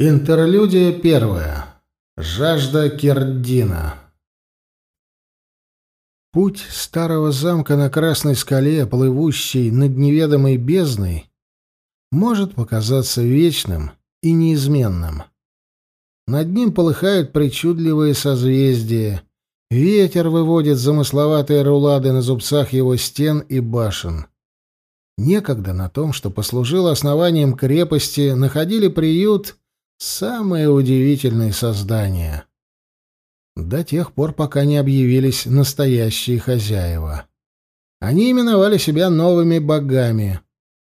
Интерлюдия первая. Жажда Кердина. Путь старого замка на Красной скале, плывущий над неведомой бездной, может показаться вечным и неизменным. Над ним полыхают причудливые созвездия, ветер выводит замысловатые рулады на зубцах его стен и башен. Некогда на том, что послужило основанием крепости, находили приют — Самые удивительные создания. До тех пор, пока не объявились настоящие хозяева. Они именовали себя новыми богами.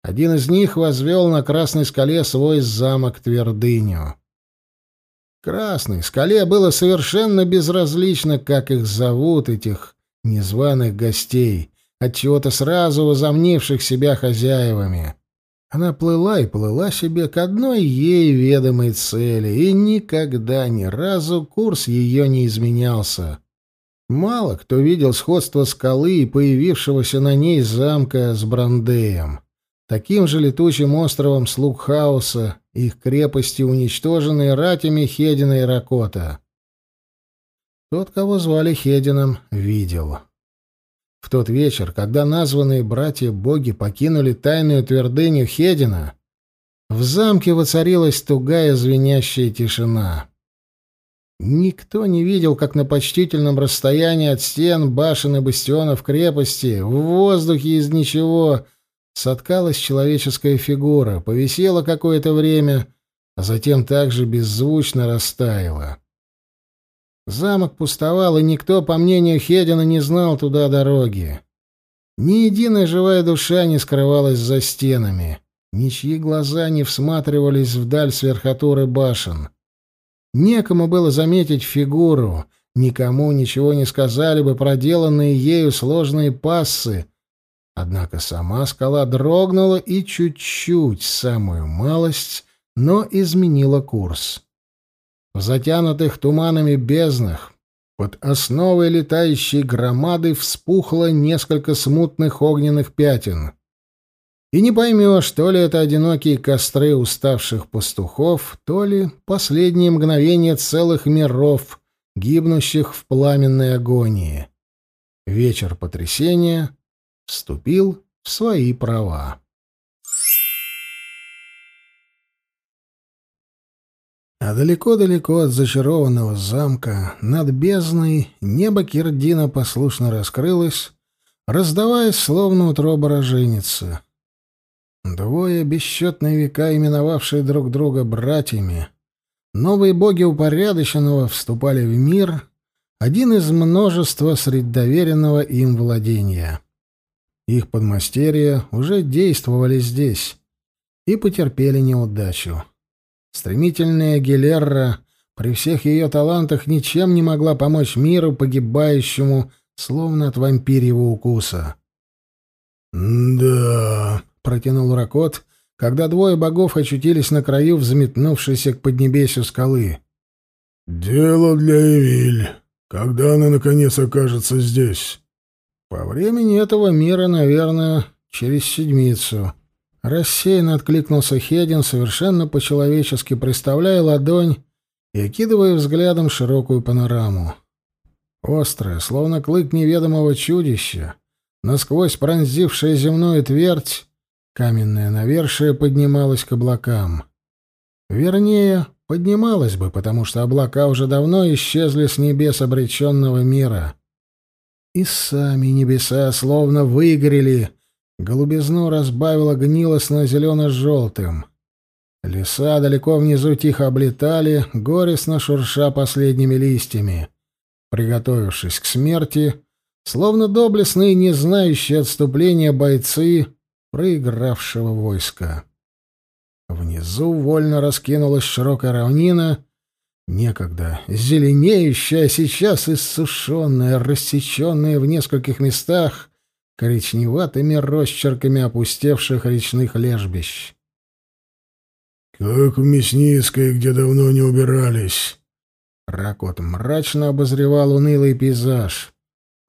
Один из них возвел на Красной скале свой замок-твердыню. Красной скале было совершенно безразлично, как их зовут, этих незваных гостей, отчего-то сразу возомнивших себя хозяевами. Она плыла и плыла себе к одной ей ведомой цели, и никогда ни разу курс ее не изменялся. Мало кто видел сходство скалы и появившегося на ней замка с Брандеем. Таким же летучим островом слуг хаоса, их крепости, уничтоженные ратями Хедина и Ракота. Тот, кого звали Хедином, видел. В тот вечер, когда названные братья-боги покинули тайную твердыню Хедина, в замке воцарилась тугая звенящая тишина. Никто не видел, как на почтительном расстоянии от стен, башен и бастионов крепости в воздухе из ничего соткалась человеческая фигура, повисела какое-то время, а затем также беззвучно растаяла. Замок пустовал, и никто, по мнению Хедина, не знал туда дороги. Ни единая живая душа не скрывалась за стенами. Ничьи глаза не всматривались вдаль с верхотуры башен. Некому было заметить фигуру, никому ничего не сказали бы проделанные ею сложные пассы. Однако сама скала дрогнула и чуть-чуть, самую малость, но изменила курс. В затянутых туманами безднах под основой летающей громады вспухло несколько смутных огненных пятен. И не поймешь, то ли это одинокие костры уставших пастухов, то ли последние мгновения целых миров, гибнущих в пламенной агонии. Вечер потрясения вступил в свои права. А далеко-далеко от зачарованного замка, над бездной, небо Кирдина послушно раскрылось, раздаваясь, словно утроба роженицы. Двое бесчетные века, именовавшие друг друга братьями, новые боги упорядоченного вступали в мир, один из множества средь доверенного им владения. Их подмастерья уже действовали здесь и потерпели неудачу. Стремительная Гелерра при всех ее талантах ничем не могла помочь миру, погибающему, словно от вампирьего укуса. «Да», — протянул Ракот, когда двое богов очутились на краю взметнувшейся к поднебесью скалы. «Дело для Эвиль. Когда она, наконец, окажется здесь?» «По времени этого мира, наверное, через седмицу», Рассеянно откликнулся Хедин, совершенно по-человечески приставляя ладонь и окидывая взглядом широкую панораму. Острая, словно клык неведомого чудища, насквозь пронзившая земную твердь, каменное навершие поднималось к облакам. Вернее, поднималось бы, потому что облака уже давно исчезли с небес обреченного мира. И сами небеса словно выгорели, Голубизну разбавило гнилостно-зелено-желтым. Леса далеко внизу тихо облетали, горестно шурша последними листьями. Приготовившись к смерти, словно доблестные, не знающие отступления бойцы проигравшего войска. Внизу вольно раскинулась широкая равнина, некогда зеленеющая, а сейчас иссушенная, рассеченная в нескольких местах, коричневатыми росчерками опустевших речных лежбищ. «Как в Мясницкой, где давно не убирались». Ракот мрачно обозревал унылый пейзаж.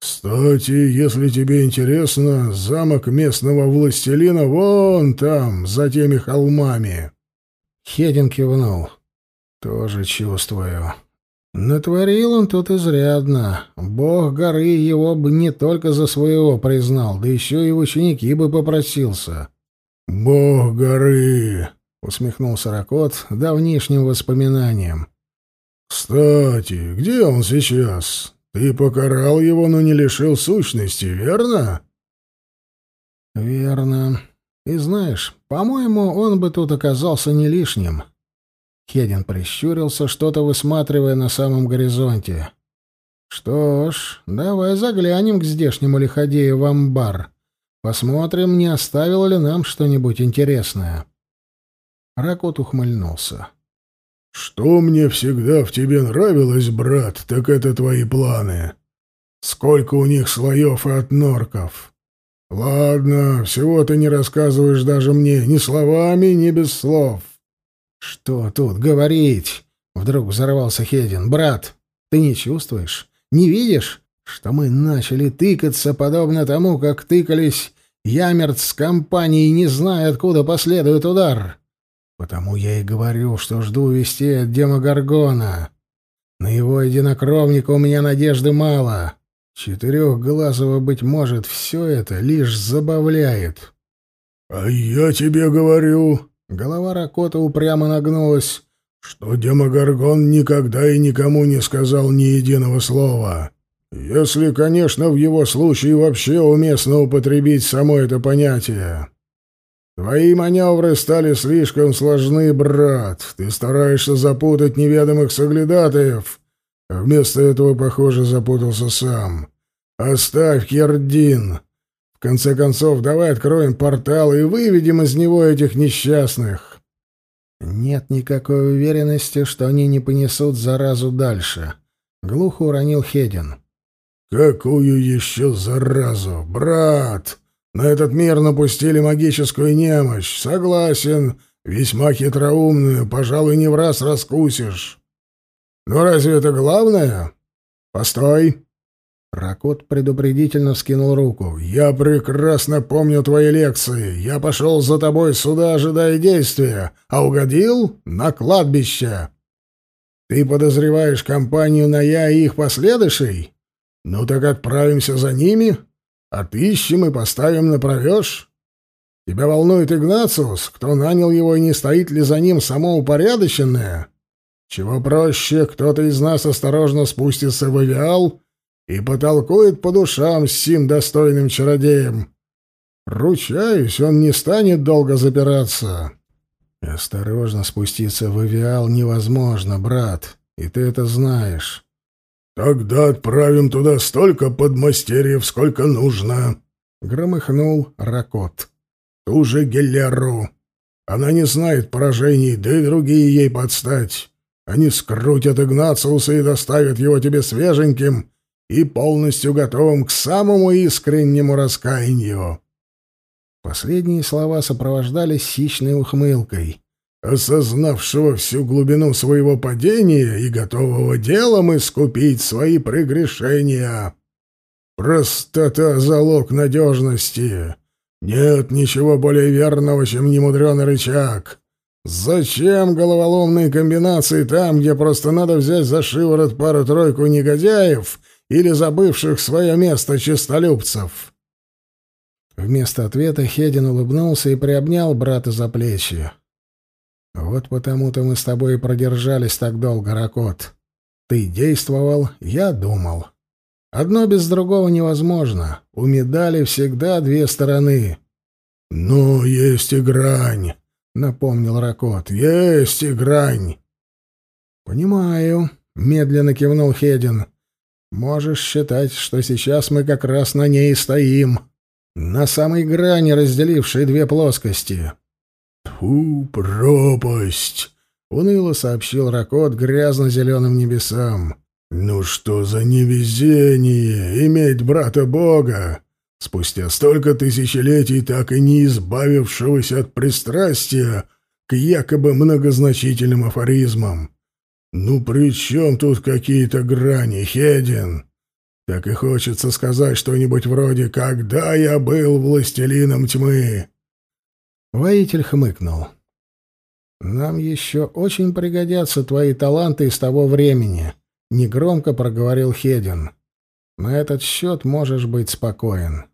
«Кстати, если тебе интересно, замок местного властелина вон там, за теми холмами». Хедин кивнул. Тоже чувствую. Натворил он тут изрядно. Бог горы его бы не только за своего признал, да еще и ученики бы попросился. «Бог горы!» — усмехнулся Ракот давнишним воспоминанием. «Кстати, где он сейчас? Ты покарал его, но не лишил сущности, верно?» «Верно. И знаешь, по-моему, он бы тут оказался не лишним». Хедин прищурился, что-то высматривая на самом горизонте. «Что ж, давай заглянем к здешнему лиходею в амбар. Посмотрим, не оставил ли нам что-нибудь интересное». Ракот ухмыльнулся. «Что мне всегда в тебе нравилось, брат, так это твои планы. Сколько у них слоев от норков. Ладно, всего ты не рассказываешь даже мне, ни словами, ни без слов». «Что тут говорить?» — вдруг взорвался Хедин. «Брат, ты не чувствуешь, не видишь, что мы начали тыкаться, подобно тому, как тыкались Ямерт с компанией, не зная, откуда последует удар?» Потому я и говорю, что жду вести от Демогоргона. На его единокровника у меня надежды мало. Четырехглазого, быть может, все это лишь забавляет. — А я тебе говорю... Голова Ракота упрямо нагнулась. — Что Демогоргон никогда и никому не сказал ни единого слова. Если, конечно, в его случае вообще уместно употребить само это понятие. Твои маневры стали слишком сложны, брат. Ты стараешься запутать неведомых соглядатаев, вместо этого, похоже, запутался сам. Оставь Кердин. В конце концов, давай откроем портал и выведем из него этих несчастных. Нет никакой уверенности, что они не понесут заразу дальше. Глухо уронил Хедин. Какую еще заразу, брат? На этот мир напустили магическую немощь. Согласен, весьма хитроумную, пожалуй, не в раз раскусишь. Но разве это главное? Постой. Ракот предупредительно вскинул руку. «Я прекрасно помню твои лекции. Я пошел за тобой сюда, ожидая действия, а угодил на кладбище. Ты подозреваешь компанию Ная и их последующей? Ну так отправимся за ними, Отыщем и поставим на провеж. Тебя волнует Игнациус, кто нанял его и не стоит ли за ним само упорядоченное? Чего проще, кто-то из нас осторожно спустится в авиал и потолкует по душам с сим достойным чародеем. Ручаюсь, он не станет долго запираться. Осторожно спуститься в авиал невозможно, брат, и ты это знаешь. «Тогда отправим туда столько подмастерьев, сколько нужно», — громыхнул Ракот. «Ту же Геллеру. Она не знает поражений, да и другие ей подстать. Они скрутят Игнациуса и доставят его тебе свеженьким и полностью готовым к самому искреннему раскаянию». Последние слова сопровождались хищной ухмылкой осознавшего всю глубину своего падения и готового делом искупить свои прегрешения. Простота — залог надежности. Нет ничего более верного, чем немудренный рычаг. Зачем головоломные комбинации там, где просто надо взять за шиворот пару-тройку негодяев или забывших свое место честолюбцев? Вместо ответа Хедин улыбнулся и приобнял брата за плечи. Вот потому-то мы с тобой и продержались так долго, Ракот. Ты действовал, я думал. Одно без другого невозможно. У медали всегда две стороны. «Ну, есть и грань», — напомнил Ракот. «Есть и грань». «Понимаю», — медленно кивнул Хедин. «Можешь считать, что сейчас мы как раз на ней стоим, на самой грани, разделившей две плоскости. «Тьфу, пропасть!» — уныло сообщил Ракот грязно-зеленым небесам. «Ну что за невезение иметь брата Бога, спустя столько тысячелетий так и не избавившегося от пристрастия к якобы многозначительным афоризмам. Ну при чем тут какие-то грани, Хедин?» Так и хочется сказать что-нибудь вроде «Когда я был властелином тьмы?» Воитель хмыкнул. Нам еще очень пригодятся твои таланты из того времени, — негромко проговорил Хедин. На этот счет можешь быть спокоен.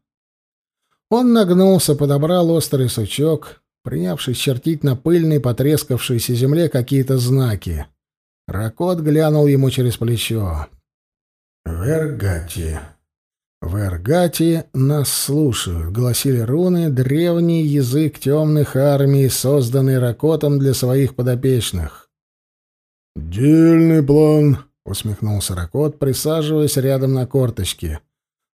Он нагнулся, подобрал острый сучок, принявшись чертить на пыльной, потрескавшейся земле какие-то знаки. Ракот глянул ему через плечо. «Вергати. Вергати нас слушают», — гласили руны, древний язык темных армий, созданный Ракотом для своих подопечных. «Дельный план», — усмехнулся Ракот, присаживаясь рядом на корточке.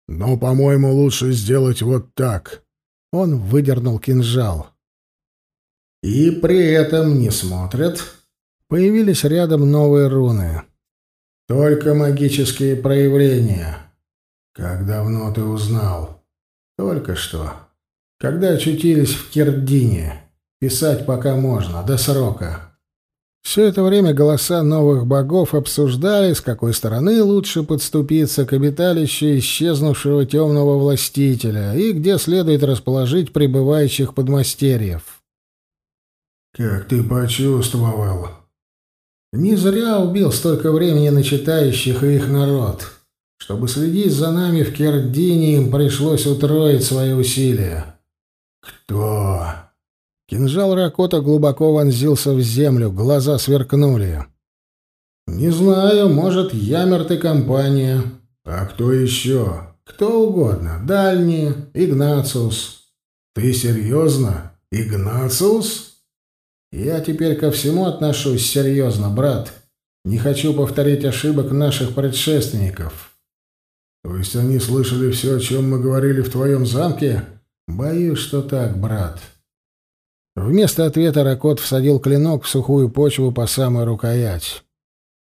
«Но, по-моему, лучше сделать вот так». Он выдернул кинжал. «И при этом не смотрят», Появились рядом новые руны. Только магические проявления. Как давно ты узнал? Только что. Когда очутились в Кирдине. Писать пока можно, до срока. Все это время голоса новых богов обсуждали, с какой стороны лучше подступиться к обиталищу исчезнувшего темного властителя и где следует расположить прибывающих подмастерьев. «Как ты почувствовал?» Не зря убил столько времени на читающих и их народ. Чтобы следить за нами в Кердине, им пришлось утроить свои усилия. Кто? Кинжал Ракота глубоко вонзился в землю, глаза сверкнули. Не знаю, может, Ямерт и компания. А кто еще? Кто угодно. Дальние, Игнациус. Ты серьезно? Игнациус? Я теперь ко всему отношусь серьезно, брат. Не хочу повторить ошибок наших предшественников. То есть они слышали все, о чем мы говорили в твоем замке? Боюсь, что так, брат. Вместо ответа Ракот всадил клинок в сухую почву по самой рукоять.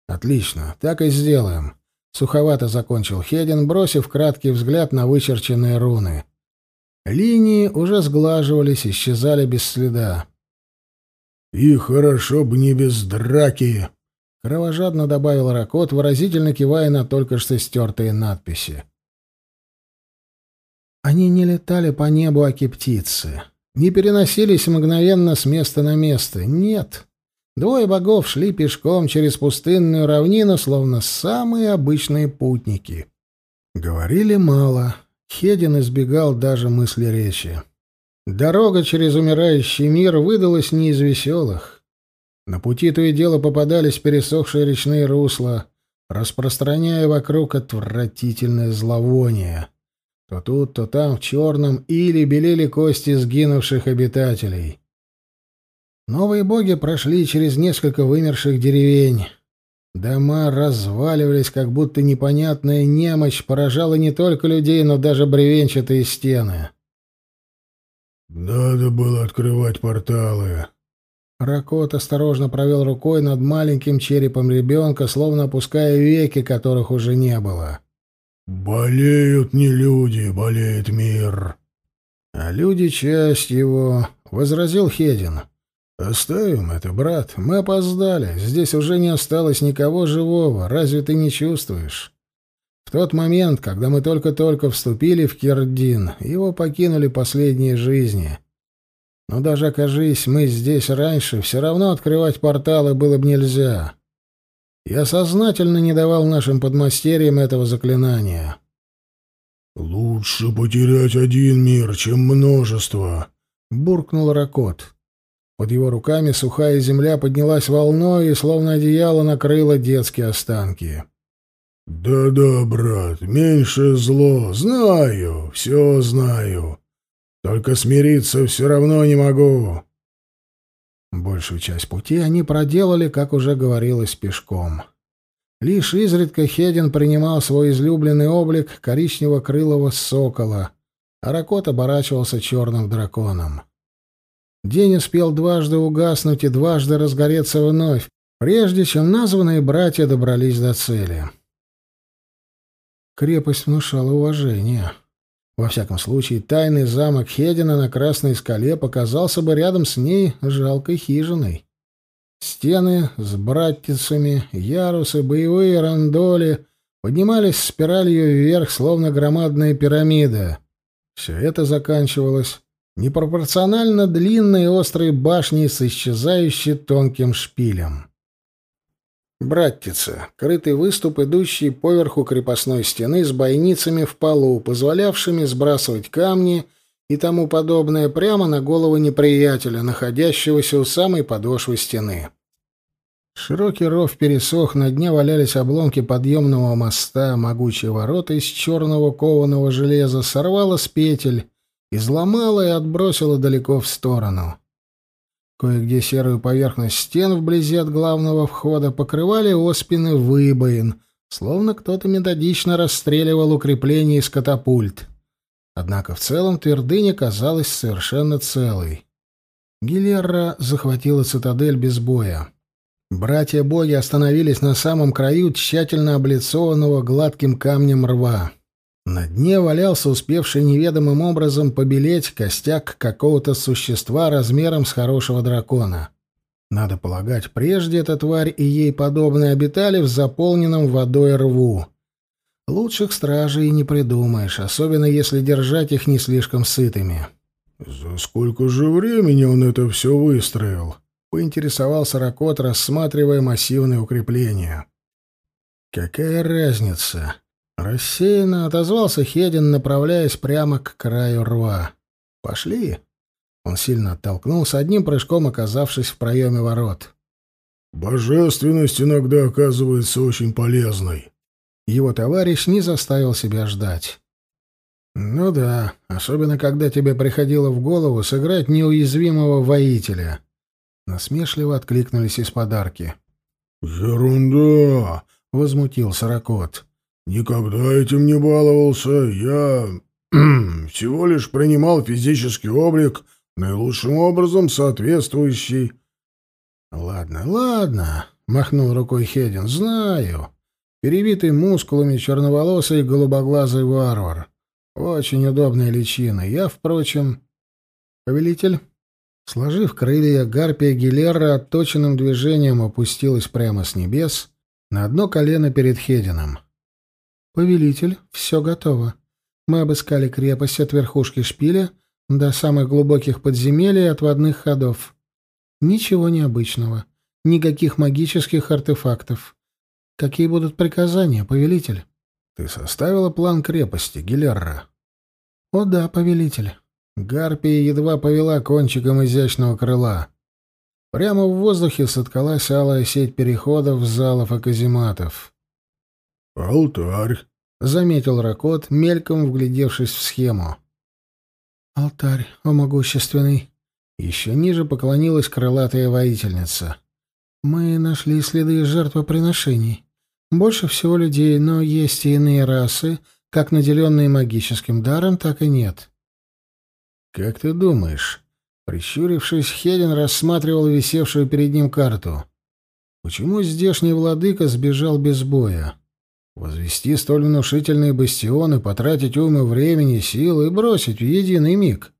Отлично, так и сделаем. Суховато закончил Хедин, бросив краткий взгляд на вычерченные руны. Линии уже сглаживались, исчезали без следа. «И хорошо бы не без драки», — кровожадно добавил Ракот, выразительно кивая на только что стертые надписи. Они не летали по небу, аки птицы, не переносились мгновенно с места на место. Нет. Двое богов шли пешком через пустынную равнину, словно самые обычные путники. Говорили мало. Хедин избегал даже мысли речи. Дорога через умирающий мир выдалась не из веселых. На пути то и дело попадались пересохшие речные русла, распространяя вокруг отвратительное зловоние. То тут, то там в черном или белели кости сгинувших обитателей. Новые боги прошли через несколько вымерших деревень. Дома разваливались, как будто непонятная немощь поражала не только людей, но даже бревенчатые стены. «Надо было открывать порталы». Ракот осторожно провел рукой над маленьким черепом ребенка, словно опуская веки, которых уже не было. «Болеют не люди, болеет мир». «А люди — часть его», — возразил Хедин. «Оставим это, брат. Мы опоздали. Здесь уже не осталось никого живого. Разве ты не чувствуешь?» Тот момент, когда мы только-только вступили в Кирдин, его покинули последние жизни. Но даже окажись мы здесь раньше, все равно открывать порталы было бы нельзя. Я сознательно не давал нашим подмастерьям этого заклинания. «Лучше потерять один мир, чем множество», — буркнул Ракот. Под его руками сухая земля поднялась волной и, словно одеяло, накрыла детские останки. «Да-да, брат, меньше зло. Знаю, все знаю. Только смириться все равно не могу». Большую часть пути они проделали, как уже говорилось, пешком. Лишь изредка Хедин принимал свой излюбленный облик коричнево-крылого сокола, а Ракот оборачивался черным драконом. День успел дважды угаснуть и дважды разгореться вновь, прежде чем названные братья добрались до цели. Крепость внушала уважение. Во всяком случае, тайный замок Хедина на Красной скале показался бы рядом с ней жалкой хижиной. Стены с братицами, ярусы, боевые рандоли поднимались спиралью вверх, словно громадная пирамида. Все это заканчивалось Непропорционально длинные острые башни с исчезающей тонким шпилем. Братица, крытый выступ, идущий поверху крепостной стены с бойницами в полу, позволявшими сбрасывать камни и тому подобное прямо на голову неприятеля, находящегося у самой подошвы стены. Широкий ров пересох, на дне валялись обломки подъемного моста, могучие ворота из черного кованого железа сорвало с петель, изломало и отбросило далеко в сторону. Кое-где серую поверхность стен вблизи от главного входа покрывали оспины выбоин, словно кто-то методично расстреливал укрепления из катапульт. Однако в целом твердыня казалась совершенно целой. Гилерра захватила цитадель без боя. Братья-боги остановились на самом краю тщательно облицованного гладким камнем рва. На дне валялся успевший неведомым образом побелеть костяк какого-то существа размером с хорошего дракона. Надо полагать, прежде эта тварь и ей подобные обитали в заполненном водой рву. Лучших стражей не придумаешь, особенно если держать их не слишком сытыми. «За сколько же времени он это все выстроил?» — поинтересовался Ракот, рассматривая массивные укрепления. «Какая разница?» Рассеянно отозвался Хедин, направляясь прямо к краю рва. «Пошли!» Он сильно оттолкнулся, одним прыжком оказавшись в проеме ворот. «Божественность иногда оказывается очень полезной». Его товарищ не заставил себя ждать. «Ну да, особенно когда тебе приходило в голову сыграть неуязвимого воителя». Насмешливо откликнулись из подарки. «Ерунда!» — возмутился Ракот. «Никогда этим не баловался. Я всего лишь принимал физический облик, наилучшим образом соответствующий...» «Ладно, ладно», — махнул рукой Хедин, — «знаю. Перевитый мускулами черноволосый голубоглазый варвар. Очень удобная личина. Я, впрочем...» «Повелитель?» Сложив крылья, гарпия Гилера отточенным движением опустилась прямо с небес на одно колено перед Хедином. «Повелитель, все готово. Мы обыскали крепость от верхушки шпиля до самых глубоких подземелий и отводных ходов. Ничего необычного. Никаких магических артефактов. Какие будут приказания, повелитель?» «Ты составила план крепости, Гилерра?» «О да, повелитель». Гарпия едва повела кончиком изящного крыла. Прямо в воздухе соткалась алая сеть переходов, залов и казематов. «Алтарь», — заметил Ракот, мельком вглядевшись в схему. «Алтарь, о могущественный!» Еще ниже поклонилась крылатая воительница. «Мы нашли следы жертвоприношений. Больше всего людей, но есть и иные расы, как наделенные магическим даром, так и нет». «Как ты думаешь?» Прищурившись, Хедин рассматривал висевшую перед ним карту. «Почему здешний владыка сбежал без боя?» Возвести столь внушительные бастионы, потратить ум и времени, силы и бросить в единый миг.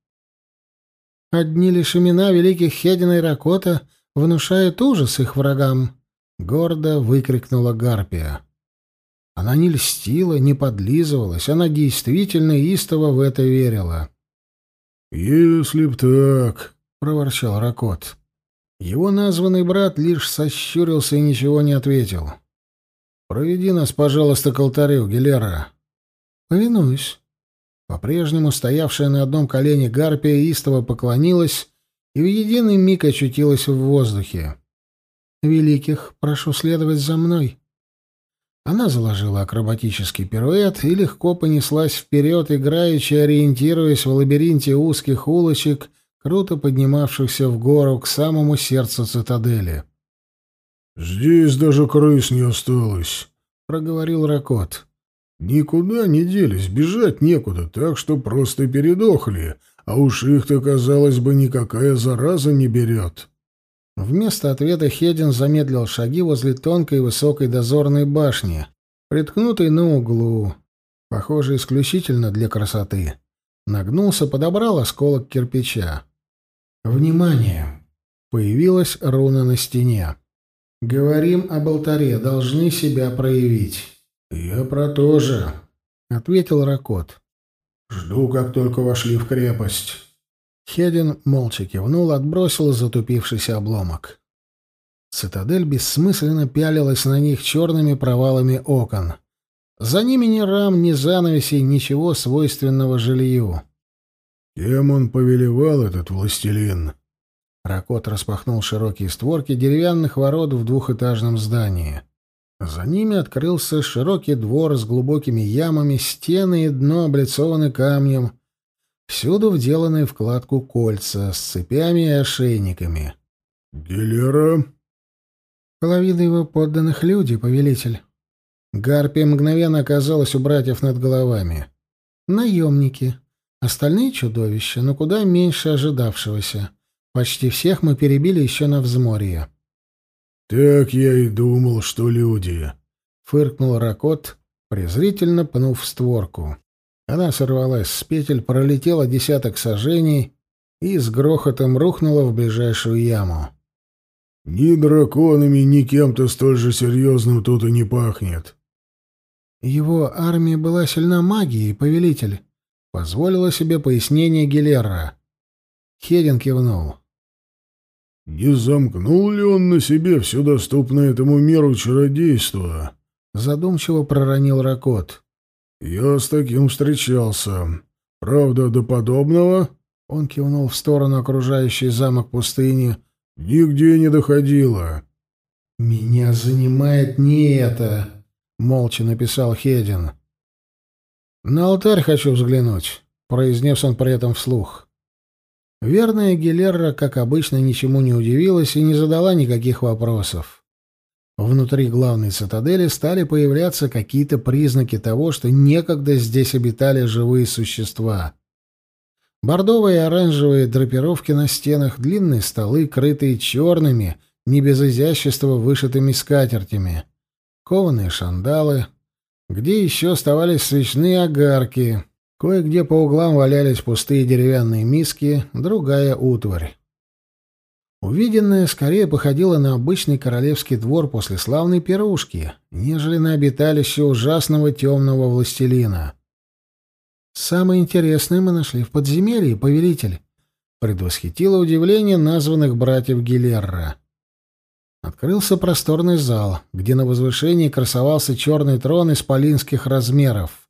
Одни лишь имена великих Хедина и Ракота внушают ужас их врагам, — гордо выкрикнула Гарпия. Она не льстила, не подлизывалась, она действительно истово в это верила. «Если б так», — проворчал Ракот. Его названный брат лишь сощурился и ничего не ответил. «Проведи нас, пожалуйста, к алтарю, Гилера». «Повинуюсь». По-прежнему стоявшая на одном колене гарпия истово поклонилась и в единый миг очутилась в воздухе. «Великих, прошу следовать за мной». Она заложила акробатический пируэт и легко понеслась вперед, играючи, ориентируясь в лабиринте узких улочек, круто поднимавшихся в гору к самому сердцу цитадели. «Здесь даже крыс не осталось», — проговорил Ракот. «Никуда не делись, бежать некуда, так что просто передохли, а уж их-то, казалось бы, никакая зараза не берет». Вместо ответа Хедин замедлил шаги возле тонкой высокой дозорной башни, приткнутой на углу, похоже, исключительно для красоты. Нагнулся, подобрал осколок кирпича. «Внимание!» Появилась руна на стене. Говорим об алтаре, должны себя проявить. Я про то же, ответил Ракот. Жду, как только вошли в крепость. Хедин молча кивнул, отбросил затупившийся обломок. Цитадель бессмысленно пялилась на них черными провалами окон. За ними ни рам, ни занавесей, ничего свойственного жилью. «Кем он повелевал, этот властелин?» Ракот распахнул широкие створки деревянных ворот в двухэтажном здании. За ними открылся широкий двор с глубокими ямами, стены и дно облицованы камнем, всюду вделаны в кладку кольца с цепями и ошейниками. «Гелера?» «Половина его подданных люди, повелитель». Гарпия мгновенно оказалась у братьев над головами. «Наемники. Остальные чудовища, но куда меньше ожидавшегося. Почти всех мы перебили еще на взморье». «Так я и думал, что люди», — фыркнул Ракот, презрительно пнув створку. Она сорвалась с петель, пролетела десяток сажений и с грохотом рухнула в ближайшую яму. «Ни драконами, ни кем-то столь же серьезным тут и не пахнет». «Его армия была сильна магией, повелитель», — позволила себе пояснение Гилера. Хедин кивнул. «Не замкнул ли он на себе все доступное этому миру чародейство?» — задумчиво проронил Ракот. «Я с таким встречался. Правда, до подобного...» — он кивнул в сторону окружающей замок пустыни. «Нигде не доходило». «Меня занимает не это», — молча написал Хедин. «На алтарь хочу взглянуть», — произнес он при этом вслух. Верная Гилерра, как обычно, ничему не удивилась и не задала никаких вопросов. Внутри главной цитадели стали появляться какие-то признаки того, что некогда здесь обитали живые существа. Бордовые и оранжевые драпировки на стенах, длинные столы, крытые черными, не без изящества вышитыми скатертями, кованые шандалы, где еще оставались свечные огарки, Кое-где по углам валялись пустые деревянные миски, другая утварь. Увиденное скорее походило на обычный королевский двор после славной пирушки, нежели на обиталище ужасного темного властелина. «Самое интересное мы нашли в подземелье, повелитель», — предвосхитило удивление названных братьев Гилерра. Открылся просторный зал, где на возвышении красовался черный трон исполинских размеров.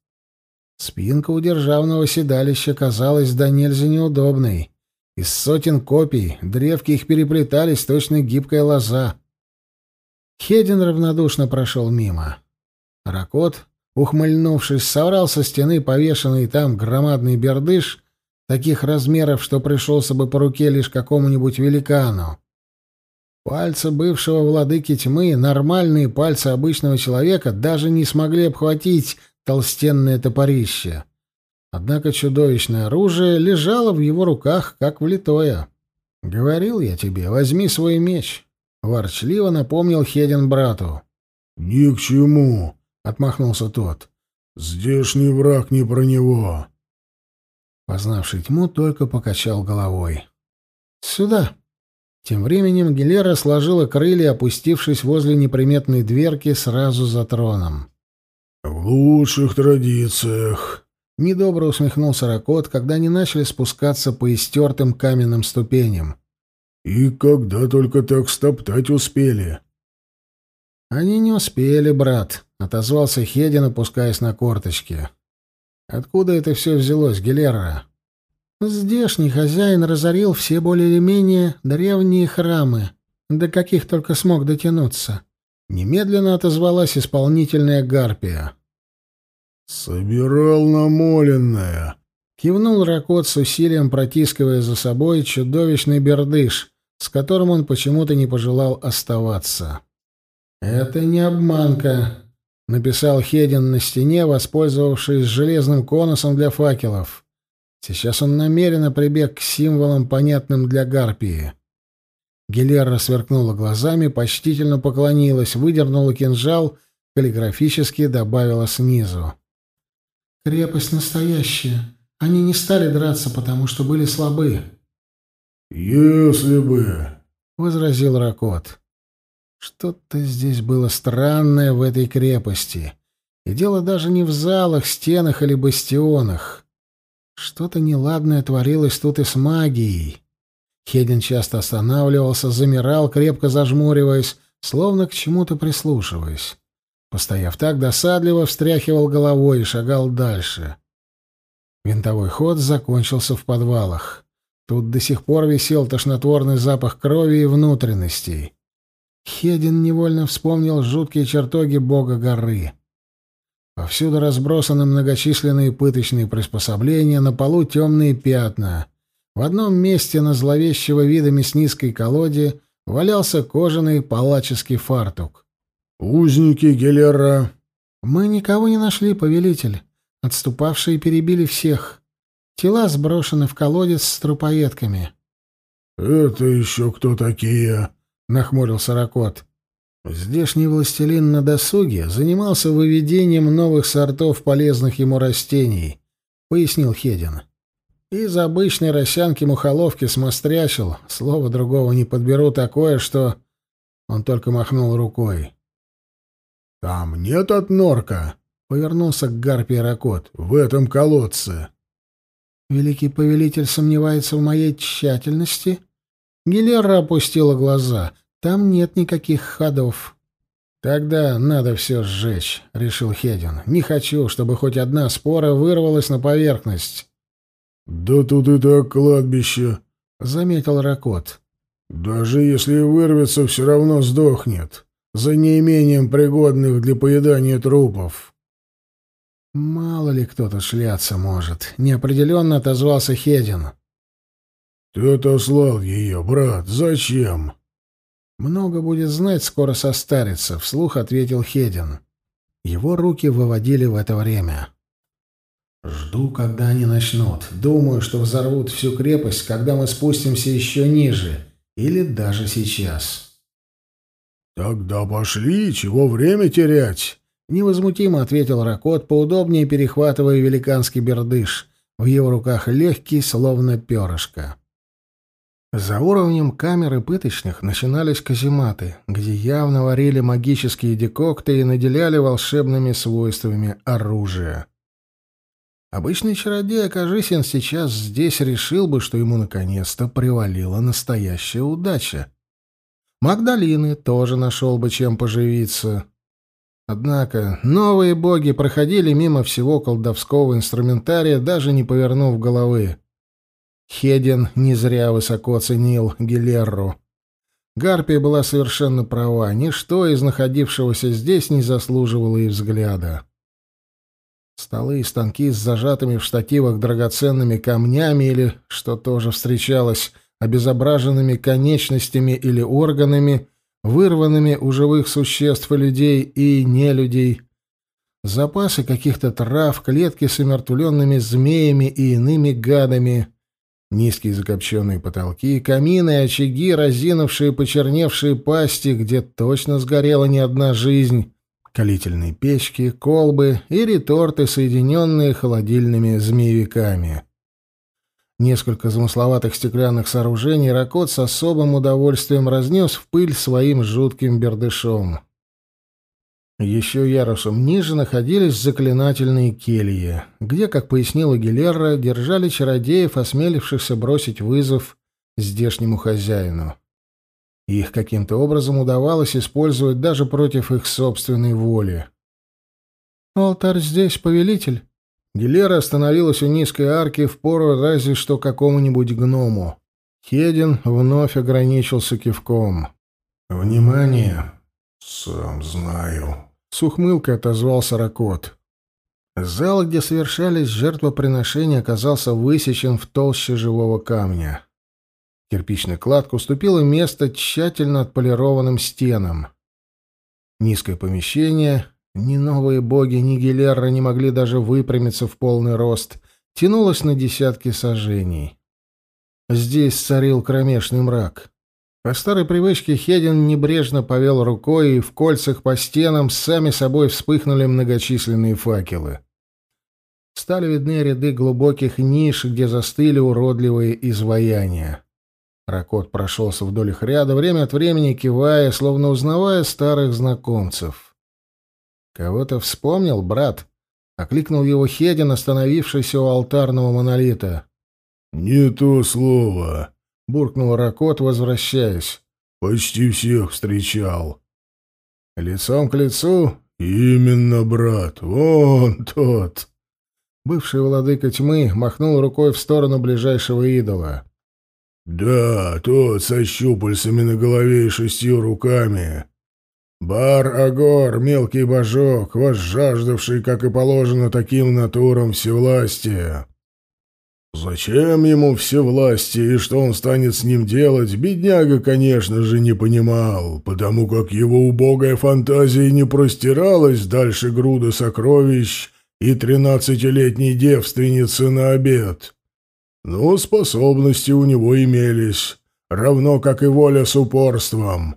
Спинка у державного седалища казалась до нельзя неудобной. Из сотен копий древки их переплетались, точно гибкая лоза. Хедин равнодушно прошел мимо. Ракот, ухмыльнувшись, соврал со стены повешенный там громадный бердыш, таких размеров, что пришелся бы по руке лишь какому-нибудь великану. Пальцы бывшего владыки тьмы, нормальные пальцы обычного человека, даже не смогли обхватить толстенное топорище. Однако чудовищное оружие лежало в его руках, как влитое. «Говорил я тебе, возьми свой меч», — ворчливо напомнил Хедин брату. «Ни к чему», — отмахнулся тот. «Здешний враг не про него». Познавший тьму только покачал головой. «Сюда». Тем временем Гилера сложила крылья, опустившись возле неприметной дверки сразу за троном. «В лучших традициях», — недобро усмехнулся Ракот, когда они начали спускаться по истертым каменным ступеням. «И когда только так стоптать успели?» «Они не успели, брат», — отозвался Хедин, опускаясь на корточки. «Откуда это все взялось, Гелера?» «Здешний хозяин разорил все более или менее древние храмы, до каких только смог дотянуться. Немедленно отозвалась исполнительная гарпия. «Собирал намоленное», — кивнул Ракот с усилием, протискивая за собой чудовищный бердыш, с которым он почему-то не пожелал оставаться. «Это не обманка», — написал Хедин на стене, воспользовавшись железным конусом для факелов. Сейчас он намеренно прибег к символам, понятным для гарпии. Гелера сверкнула глазами, почтительно поклонилась, выдернула кинжал, каллиграфически добавила снизу. «Крепость настоящая. Они не стали драться, потому что были слабы». «Если бы...» — возразил Ракот. Что-то здесь было странное в этой крепости. И дело даже не в залах, стенах или бастионах. Что-то неладное творилось тут и с магией. Хедин часто останавливался, замирал, крепко зажмуриваясь, словно к чему-то прислушиваясь. Постояв так, досадливо встряхивал головой и шагал дальше. Винтовой ход закончился в подвалах. Тут до сих пор висел тошнотворный запах крови и внутренностей. Хедин невольно вспомнил жуткие чертоги бога горы. Повсюду разбросаны многочисленные пыточные приспособления, на полу темные пятна. В одном месте на зловещего вида мясницкой колоде валялся кожаный палаческий фартук. «Узники Гелера!» «Мы никого не нашли, повелитель. Отступавшие перебили всех. Тела сброшены в колодец с трупоедками». «Это еще кто такие?» — нахмурился Ракот. Здешний властелин на досуге занимался выведением новых сортов полезных ему растений, — пояснил Хедин. Из обычной росянки-мухоловки смострячил, слова другого не подберу такое, что... Он только махнул рукой. «Там нет от норка», — повернулся к Гарпии Ракот, — «в этом колодце». Великий повелитель сомневается в моей тщательности. Гилера опустила глаза. Там нет никаких ходов. Тогда надо все сжечь, решил Хедин. Не хочу, чтобы хоть одна спора вырвалась на поверхность. Да тут и так кладбище, заметил Ракот. Даже если вырвется, все равно сдохнет, за неимением пригодных для поедания трупов. Мало ли кто-то шляться может, неопределенно отозвался Хедин. Ты отослал ее, брат, зачем? «Много будет знать, скоро состарится», — вслух ответил Хедин. Его руки выводили в это время. «Жду, когда они начнут. Думаю, что взорвут всю крепость, когда мы спустимся еще ниже. Или даже сейчас». «Тогда пошли, чего время терять?» Невозмутимо ответил Ракот, поудобнее перехватывая великанский бердыш. В его руках легкий, словно перышко. За уровнем камеры пыточных начинались казематы, где явно варили магические декокты и наделяли волшебными свойствами оружия. Обычный чародей, окажись он сейчас здесь, решил бы, что ему наконец-то привалила настоящая удача. Магдалины тоже нашел бы чем поживиться. Однако новые боги проходили мимо всего колдовского инструментария, даже не повернув головы. Хедин не зря высоко ценил Гилерру. Гарпия была совершенно права, ничто из находившегося здесь не заслуживало и взгляда. Столы и станки с зажатыми в штативах драгоценными камнями или, что тоже встречалось, обезображенными конечностями или органами, вырванными у живых существ и людей и нелюдей, запасы каких-то трав, клетки с умертвленными змеями и иными гадами, Низкие закопченные потолки, камины и очаги, разинувшие почерневшие пасти, где точно сгорела не одна жизнь, калительные печки, колбы и реторты, соединенные холодильными змеевиками. Несколько замысловатых стеклянных сооружений Ракот с особым удовольствием разнес в пыль своим жутким бердышом. Еще ярусом ниже находились заклинательные кельи, где, как пояснила Гилерра, держали чародеев, осмелившихся бросить вызов здешнему хозяину. Их каким-то образом удавалось использовать даже против их собственной воли. «Алтарь здесь, повелитель!» Гилера остановилась у низкой арки в пору разве что какому-нибудь гному. Хедин вновь ограничился кивком. «Внимание! «Сам знаю», — с ухмылкой отозвался Ракот. Зал, где совершались жертвоприношения, оказался высечен в толще живого камня. Кирпичная кладка уступила место тщательно отполированным стенам. Низкое помещение, ни новые боги, ни Гилерра не могли даже выпрямиться в полный рост, тянулось на десятки сажений. Здесь царил кромешный мрак. По старой привычке Хедин небрежно повел рукой, и в кольцах по стенам сами собой вспыхнули многочисленные факелы. Стали видны ряды глубоких ниш, где застыли уродливые изваяния. Ракот прошелся вдоль их ряда, время от времени кивая, словно узнавая старых знакомцев. «Кого-то вспомнил, брат?» — окликнул его Хедин, остановившийся у алтарного монолита. «Не то слово», — буркнул Ракот, возвращаясь. «Почти всех встречал». «Лицом к лицу?» «Именно, брат, вон тот». Бывший владыка тьмы махнул рукой в сторону ближайшего идола. «Да, тот со щупальцами на голове и шестью руками. Бар-Агор, мелкий божок, возжаждавший, как и положено таким натурам, всевластия. Зачем ему всевластие и что он станет с ним делать, бедняга, конечно же, не понимал, потому как его убогая фантазия не простиралась дальше груда сокровищ и тринадцатилетней девственницы на обед. Но способности у него имелись, равно как и воля с упорством.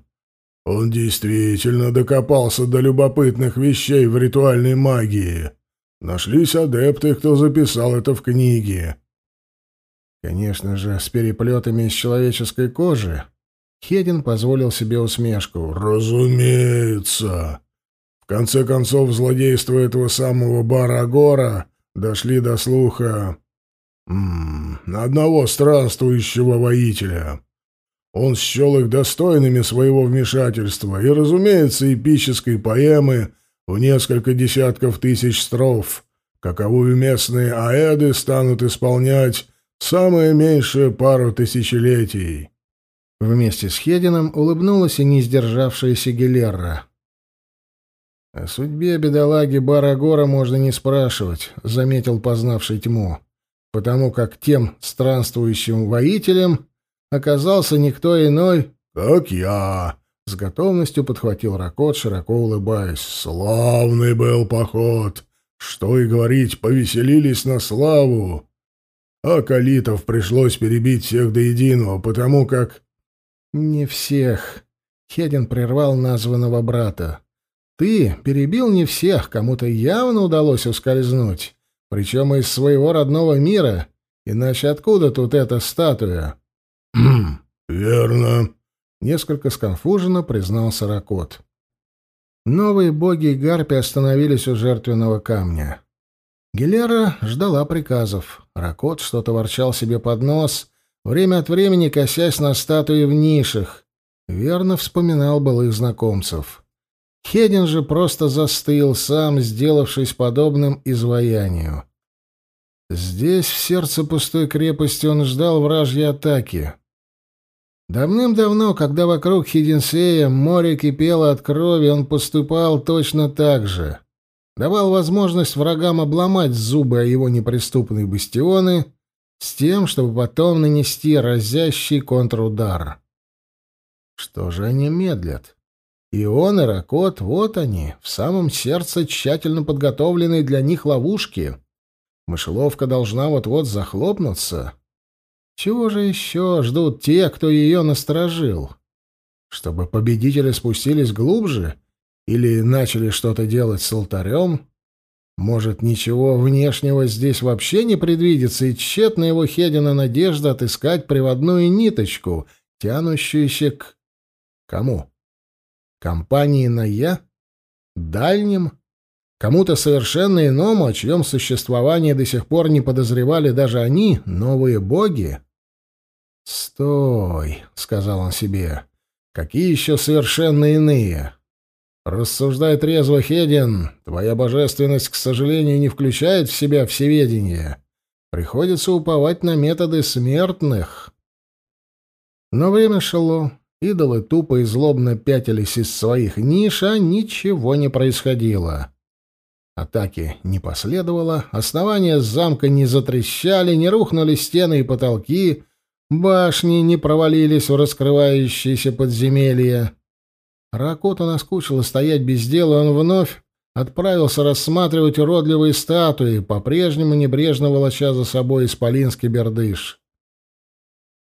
Он действительно докопался до любопытных вещей в ритуальной магии. Нашлись адепты, кто записал это в книге. Конечно же, с переплетами из человеческой кожи. Хедин позволил себе усмешку. «Разумеется!» В конце концов, злодейства этого самого Барагора дошли до слуха м -м, одного странствующего воителя. Он счел их достойными своего вмешательства и, разумеется, эпической поэмы в несколько десятков тысяч строф, каковую местные аэды станут исполнять самое меньшее пару тысячелетий. Вместе с Хедином улыбнулась и не сдержавшаяся Гелерра. «О судьбе бедолаги Барагора можно не спрашивать», — заметил познавший тьму, «потому как тем странствующим воителям оказался никто иной, как я. С готовностью подхватил Ракот, широко улыбаясь. Славный был поход. Что и говорить, повеселились на славу. А калитов пришлось перебить всех до единого, потому как... Не всех. Хедин прервал названного брата. Ты перебил не всех, кому-то явно удалось ускользнуть. Причем из своего родного мира. Иначе откуда тут эта статуя? «Верно», — несколько сконфуженно признался Ракот. Новые боги и гарпи остановились у жертвенного камня. Гелера ждала приказов. Ракот что-то ворчал себе под нос, время от времени косясь на статуи в нишах. Верно вспоминал былых знакомцев. Хедин же просто застыл, сам сделавшись подобным изваянию. Здесь, в сердце пустой крепости, он ждал вражьей атаки. Давным-давно, когда вокруг Хидинсея море кипело от крови, он поступал точно так же. Давал возможность врагам обломать зубы о его неприступные бастионы с тем, чтобы потом нанести разящий контрудар. Что же они медлят? И он, и Ракот, вот они, в самом сердце тщательно подготовленной для них ловушки. Мышеловка должна вот-вот захлопнуться. Чего же еще ждут те, кто ее насторожил? Чтобы победители спустились глубже или начали что-то делать с алтарем? Может, ничего внешнего здесь вообще не предвидится, и тщетна его Хедина надежда отыскать приводную ниточку, тянущуюся к... Кому? Компании на «Я»? Дальним? Кому-то совершенно иному, о чьем существовании до сих пор не подозревали даже они, новые боги? «Стой», — сказал он себе, — «какие еще совершенно иные?» «Рассуждай трезво, Хедин, твоя божественность, к сожалению, не включает в себя всеведение. Приходится уповать на методы смертных». Но время шло, идолы тупо и злобно пятились из своих ниш, а ничего не происходило. Атаки не последовало, основания замка не затрещали, не рухнули стены и потолки — Башни не провалились в раскрывающиеся подземелья. Ракоту наскучило стоять без дела, он вновь отправился рассматривать уродливые статуи, по-прежнему небрежно волоча за собой исполинский бердыш.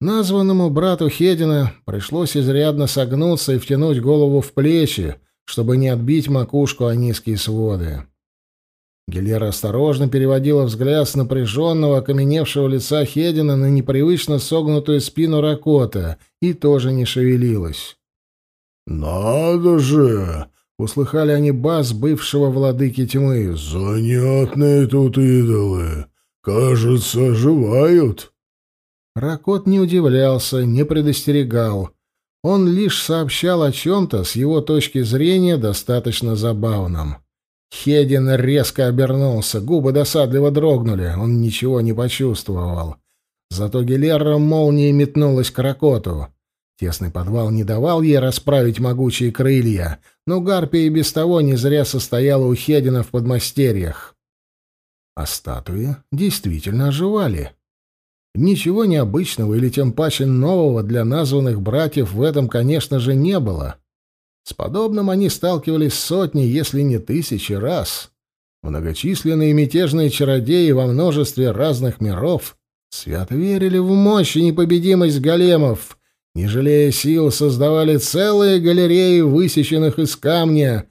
Названному брату Хедина пришлось изрядно согнуться и втянуть голову в плечи, чтобы не отбить макушку о низкие своды. Гильера осторожно переводила взгляд с напряженного, окаменевшего лица Хедина на непривычно согнутую спину Ракота и тоже не шевелилась. «Надо же! — услыхали они бас бывшего владыки тьмы. «Занятные тут идолы. Кажется, оживают». Ракот не удивлялся, не предостерегал. Он лишь сообщал о чем-то с его точки зрения достаточно забавном. Хедин резко обернулся, губы досадливо дрогнули, он ничего не почувствовал. Зато Гилерра молнией метнулась к Ракоту. Тесный подвал не давал ей расправить могучие крылья, но Гарпия и без того не зря состояла у Хедина в подмастерьях. А статуи действительно оживали. Ничего необычного или тем паче нового для названных братьев в этом, конечно же, не было. С подобным они сталкивались сотни, если не тысячи раз. Многочисленные мятежные чародеи во множестве разных миров свято верили в мощь и непобедимость големов, не жалея сил, создавали целые галереи высеченных из камня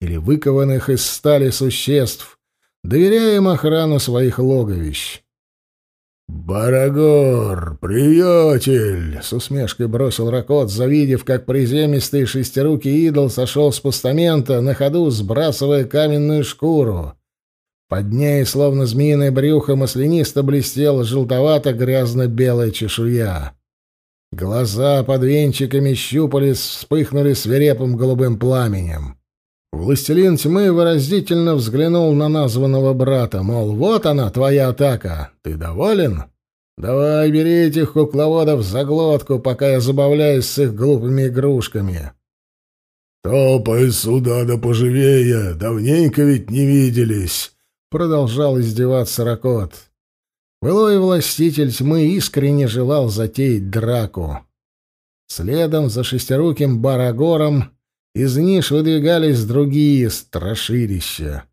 или выкованных из стали существ, доверяя им охрану своих логовищ. «Барагор, приятель!» — с усмешкой бросил Ракот, завидев, как приземистый шестирукий идол сошел с постамента, на ходу сбрасывая каменную шкуру. Под ней, словно змеиное брюхо, маслянисто блестела желтовато-грязно-белая чешуя. Глаза под венчиками щупалец вспыхнули свирепым голубым пламенем. Властелин тьмы выразительно взглянул на названного брата, мол, вот она, твоя атака. Ты доволен? Давай, бери этих кукловодов за глотку, пока я забавляюсь с их глупыми игрушками. «Топай сюда да поживее, давненько ведь не виделись», — продолжал издеваться Ракот. Былой властитель тьмы искренне желал затеять драку. Следом за шестируким Барагором из ниш выдвигались другие страшилища.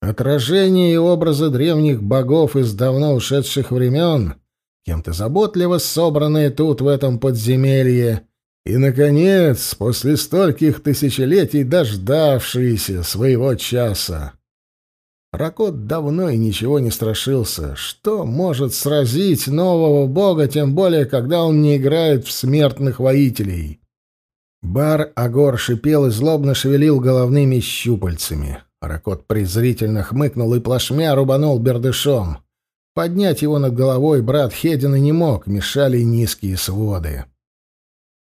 Отражения и образы древних богов из давно ушедших времен, кем-то заботливо собранные тут, в этом подземелье, и, наконец, после стольких тысячелетий дождавшиеся своего часа. Ракот давно и ничего не страшился. Что может сразить нового бога, тем более, когда он не играет в смертных воителей? Бар Агор шипел и злобно шевелил головными щупальцами. Ракот презрительно хмыкнул и плашмя рубанул бердышом. Поднять его над головой брат Хедина не мог, мешали низкие своды.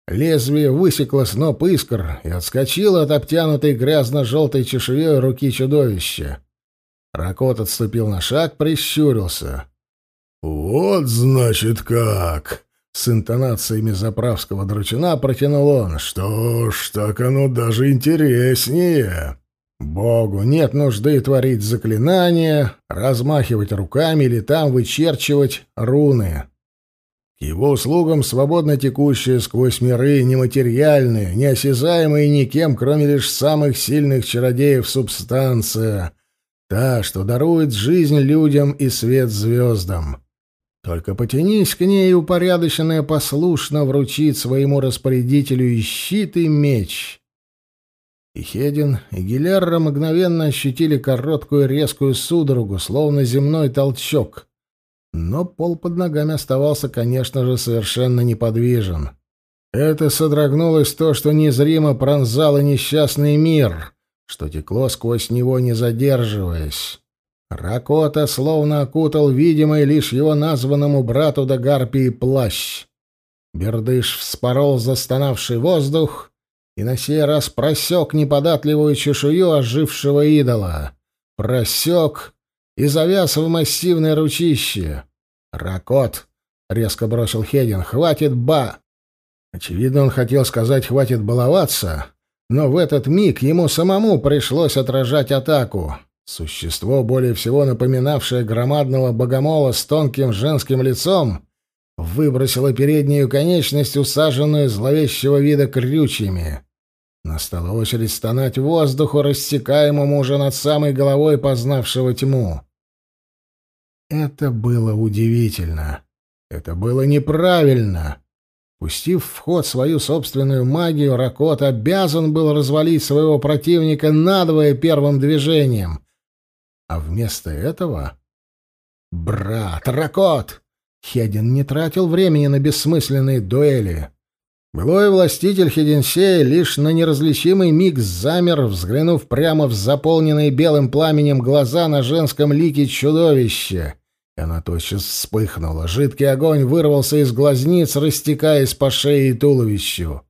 Лезвие высекло сноп искр и отскочило от обтянутой грязно-желтой чешуей руки чудовища. Ракот отступил на шаг, прищурился. «Вот, значит, как!» С интонациями заправского дручина протянул он. «Что ж, так оно даже интереснее!» Богу нет нужды творить заклинания, размахивать руками или там вычерчивать руны. К его услугам свободно текущие сквозь миры нематериальные, неосязаемые никем, кроме лишь самых сильных чародеев субстанция, та, что дарует жизнь людям и свет звездам. Только потянись к ней, упорядоченная послушно вручит своему распорядителю и щит, и меч. И Хедин, и Гилерра мгновенно ощутили короткую резкую судорогу, словно земной толчок. Но пол под ногами оставался, конечно же, совершенно неподвижен. Это содрогнулось то, что незримо пронзало несчастный мир, что текло сквозь него, не задерживаясь. Ракота словно окутал видимый лишь его названному брату до гарпии плащ. Бердыш вспорол застонавший воздух и на сей раз просек неподатливую чешую ожившего идола. Просек и завяз в массивное ручище. «Ракот!» — резко бросил Хедин. «Хватит ба!» Очевидно, он хотел сказать «хватит баловаться», но в этот миг ему самому пришлось отражать атаку. Существо, более всего напоминавшее громадного богомола с тонким женским лицом, выбросило переднюю конечность, усаженную зловещего вида крючьями. Настала очередь стонать воздуху, рассекаемому уже над самой головой познавшего тьму. Это было удивительно. Это было неправильно. Пустив в ход свою собственную магию, Ракот обязан был развалить своего противника надвое первым движением, а вместо этого... Брат, Ракот! Хедин не тратил времени на бессмысленные дуэли. Былой властитель Хеденсея лишь на неразличимый миг замер, взглянув прямо в заполненные белым пламенем глаза на женском лике чудовища. И она тотчас вспыхнула. Жидкий огонь вырвался из глазниц, растекаясь по шее и туловищу.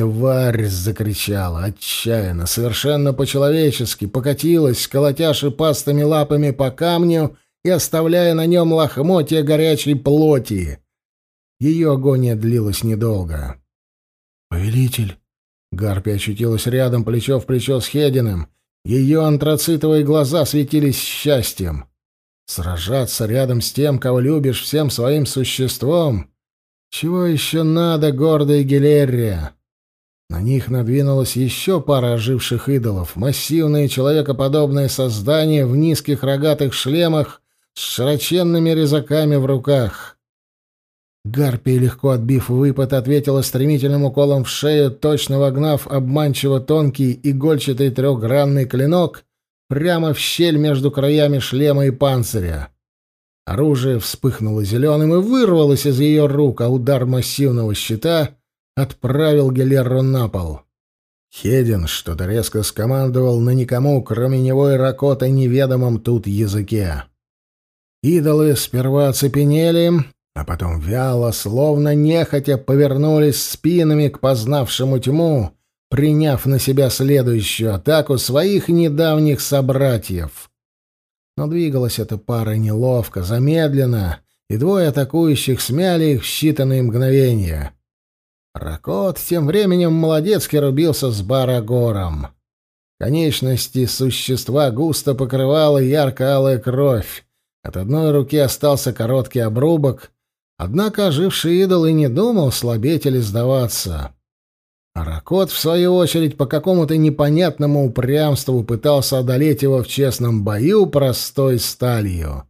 Тварь закричала отчаянно, совершенно по-человечески, покатилась, колотя шипастыми лапами по камню и оставляя на нем лохмотья горячей плоти. Ее агония длилась недолго. «Повелитель!» Гарпи очутилась рядом, плечо в плечо с Хединым. Ее антрацитовые глаза светились счастьем. Сражаться рядом с тем, кого любишь всем своим существом? Чего еще надо, гордой Гелерия? На них надвинулась еще пара оживших идолов, массивные человекоподобные создания в низких рогатых шлемах с широченными резаками в руках. Гарпия, легко отбив выпад, ответила стремительным уколом в шею, точно вогнав обманчиво тонкий игольчатый трехгранный клинок прямо в щель между краями шлема и панциря. Оружие вспыхнуло зеленым и вырвалось из ее рук, а удар массивного щита отправил Гелерру на пол. Хедин что-то резко скомандовал на никому, кроме него и Ракота, неведомом тут языке. Идолы сперва оцепенели, а потом вяло, словно нехотя, повернулись спинами к познавшему тьму, приняв на себя следующую атаку своих недавних собратьев. Но двигалась эта пара неловко, замедленно, и двое атакующих смяли их в считанные мгновения. Ракот тем временем молодецки рубился с Барагором. Конечности существа густо покрывала ярко-алая кровь. От одной руки остался короткий обрубок, Однако оживший идол и не думал слабеть или сдаваться. Аракот, в свою очередь, по какому-то непонятному упрямству пытался одолеть его в честном бою простой сталью.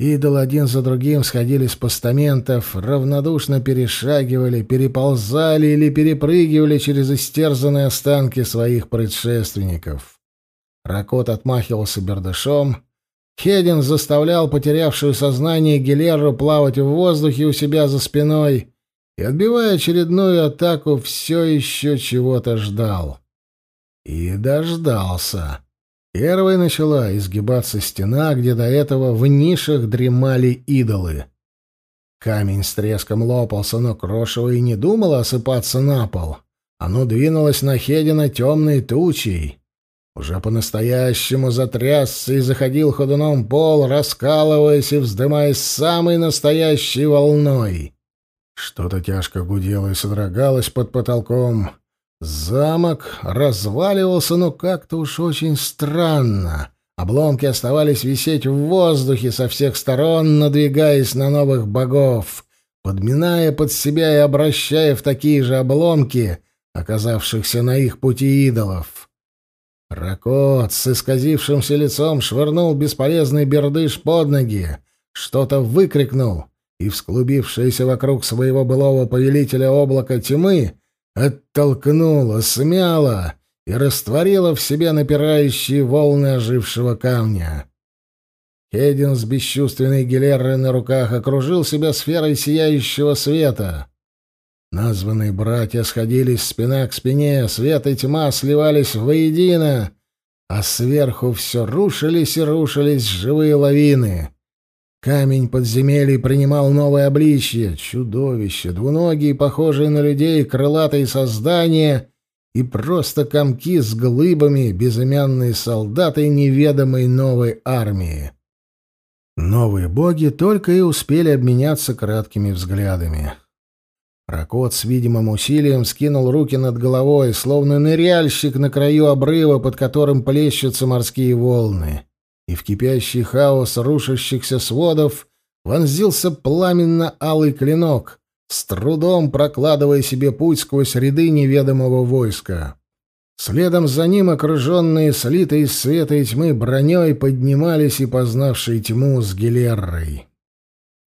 Идолы один за другим сходили с постаментов, равнодушно перешагивали, переползали или перепрыгивали через истерзанные останки своих предшественников. Ракот отмахивался бердышом, Хедин заставлял потерявшую сознание Гилеру плавать в воздухе у себя за спиной и, отбивая очередную атаку, все еще чего-то ждал. И дождался. Первой начала изгибаться стена, где до этого в нишах дремали идолы. Камень с треском лопался, но Крошева и не думала осыпаться на пол. Оно двинулось на Хедина темной тучей уже по-настоящему затрясся и заходил ходуном пол, раскалываясь и вздымаясь самой настоящей волной. Что-то тяжко гудело и содрогалось под потолком. Замок разваливался, но как-то уж очень странно. Обломки оставались висеть в воздухе со всех сторон, надвигаясь на новых богов, подминая под себя и обращая в такие же обломки, оказавшихся на их пути идолов. Ракот с исказившимся лицом швырнул бесполезный бердыш под ноги, что-то выкрикнул, и всклубившееся вокруг своего былого повелителя облака тьмы оттолкнуло, смяло и растворило в себе напирающие волны ожившего камня. Хедин с бесчувственной гилерой на руках окружил себя сферой сияющего света. Названные братья сходились спина к спине, свет и тьма сливались воедино, а сверху все рушились и рушились живые лавины. Камень подземелий принимал новое обличье, чудовище, двуногие, похожие на людей, крылатые создания и просто комки с глыбами, безымянные солдаты неведомой новой армии. Новые боги только и успели обменяться краткими взглядами. Ракот с видимым усилием скинул руки над головой, словно ныряльщик на краю обрыва, под которым плещутся морские волны. И в кипящий хаос рушащихся сводов вонзился пламенно-алый клинок, с трудом прокладывая себе путь сквозь ряды неведомого войска. Следом за ним окруженные слитой из света и тьмы броней поднимались и познавшие тьму с Гелеррой.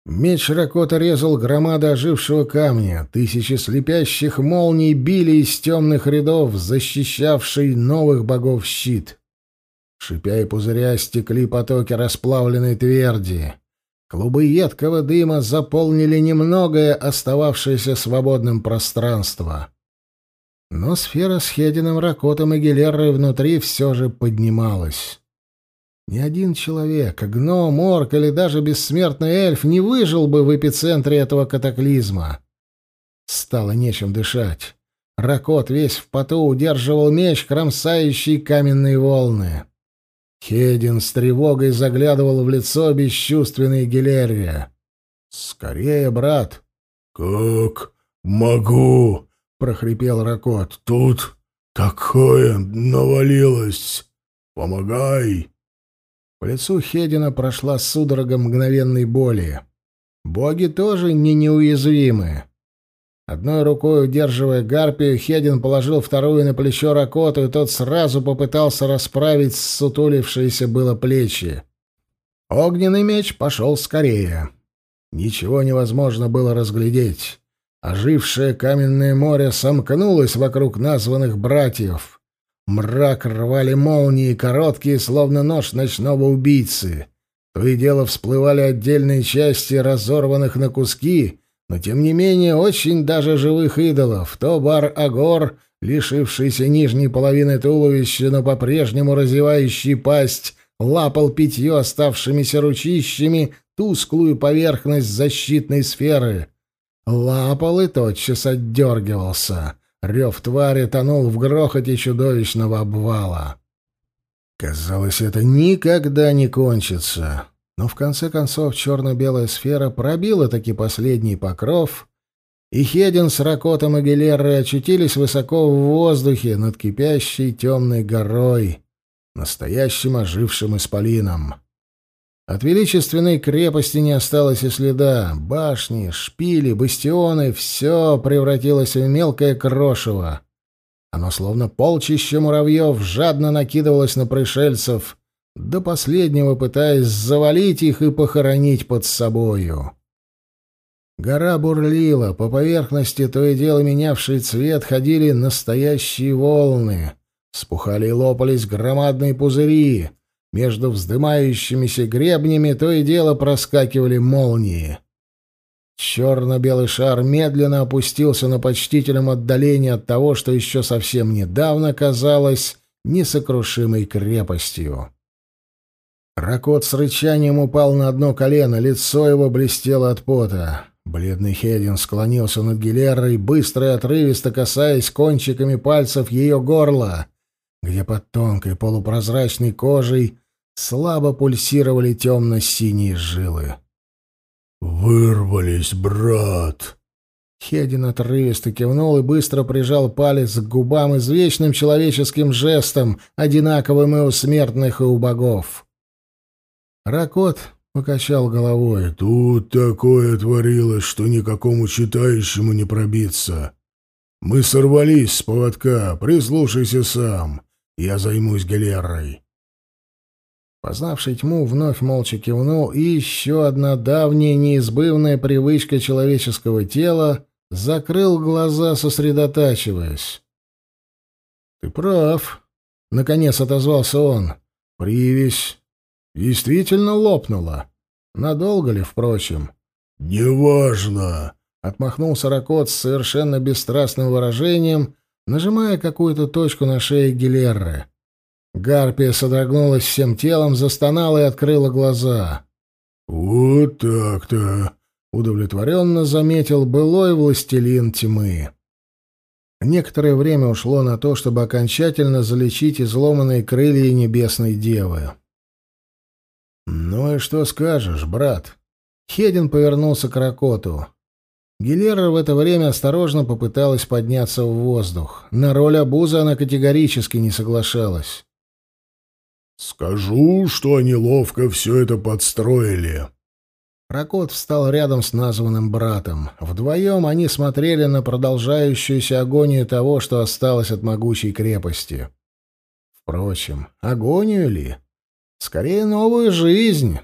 Меч Ракота резал громады ожившего камня, тысячи слепящих молний били из темных рядов, защищавший новых богов щит. Шипя и пузыря стекли потоки расплавленной тверди. Клубы едкого дыма заполнили немногое остававшееся свободным пространство. Но сфера с Хединым, Ракотом и Гелерой внутри все же поднималась. Ни один человек, гном, орк или даже бессмертный эльф не выжил бы в эпицентре этого катаклизма. Стало нечем дышать. Ракот весь в поту удерживал меч, кромсающий каменные волны. Хедин с тревогой заглядывал в лицо бесчувственной Гелерия. «Скорее, брат!» «Как могу?» — прохрипел Ракот. «Тут такое навалилось! Помогай!» По лицу Хедина прошла судорога мгновенной боли. Боги тоже не неуязвимы. Одной рукой удерживая гарпию, Хедин положил вторую на плечо Ракоту, и тот сразу попытался расправить сутулившиеся было плечи. Огненный меч пошел скорее. Ничего невозможно было разглядеть. Ожившее каменное море сомкнулось вокруг названных братьев. Мрак рвали молнии, короткие, словно нож ночного убийцы. То и дело всплывали отдельные части разорванных на куски, но тем не менее очень даже живых идолов. То бар-агор, лишившийся нижней половины туловища, но по-прежнему разевающий пасть, лапал пятью оставшимися ручищами тусклую поверхность защитной сферы. Лапал и тотчас отдергивался. Рев твари тонул в грохоте чудовищного обвала. Казалось, это никогда не кончится. Но в конце концов черно-белая сфера пробила таки последний покров, и Хедин с Ракотом и Гелерой очутились высоко в воздухе над кипящей темной горой, настоящим ожившим исполином. От величественной крепости не осталось и следа. Башни, шпили, бастионы — все превратилось в мелкое крошево. Оно, словно полчище муравьев, жадно накидывалось на пришельцев, до последнего пытаясь завалить их и похоронить под собою. Гора бурлила, по поверхности то и дело менявший цвет ходили настоящие волны. Спухали и лопались громадные пузыри — между вздымающимися гребнями то и дело проскакивали молнии. Черно-белый шар медленно опустился на почтительном отдалении от того, что еще совсем недавно казалось несокрушимой крепостью. Ракот с рычанием упал на одно колено, лицо его блестело от пота. Бледный Хедин склонился над Гилерой, быстро и отрывисто касаясь кончиками пальцев ее горла, где под тонкой полупрозрачной кожей слабо пульсировали темно-синие жилы. «Вырвались, брат!» Хедин отрывисто кивнул и быстро прижал палец к губам извечным человеческим жестом, одинаковым и у смертных, и у богов. Ракот покачал головой. «Тут такое творилось, что никакому читающему не пробиться. Мы сорвались с поводка, прислушайся сам, я займусь галерой». Познавший тьму вновь молча кивнул, и еще одна давняя неизбывная привычка человеческого тела закрыл глаза, сосредотачиваясь. «Ты прав», — наконец отозвался он. «Привязь действительно лопнула. Надолго ли, впрочем?» «Неважно», — отмахнулся Ракот с совершенно бесстрастным выражением, нажимая какую-то точку на шее Гилерры. Гарпия содрогнулась всем телом, застонала и открыла глаза. «Вот так-то», — удовлетворенно заметил былой властелин тьмы. Некоторое время ушло на то, чтобы окончательно залечить изломанные крылья небесной девы. «Ну и что скажешь, брат?» Хедин повернулся к Ракоту. Гилера в это время осторожно попыталась подняться в воздух. На роль обузы она категорически не соглашалась. «Скажу, что они ловко все это подстроили». Ракот встал рядом с названным братом. Вдвоем они смотрели на продолжающуюся агонию того, что осталось от могучей крепости. Впрочем, агонию ли? Скорее, новую жизнь,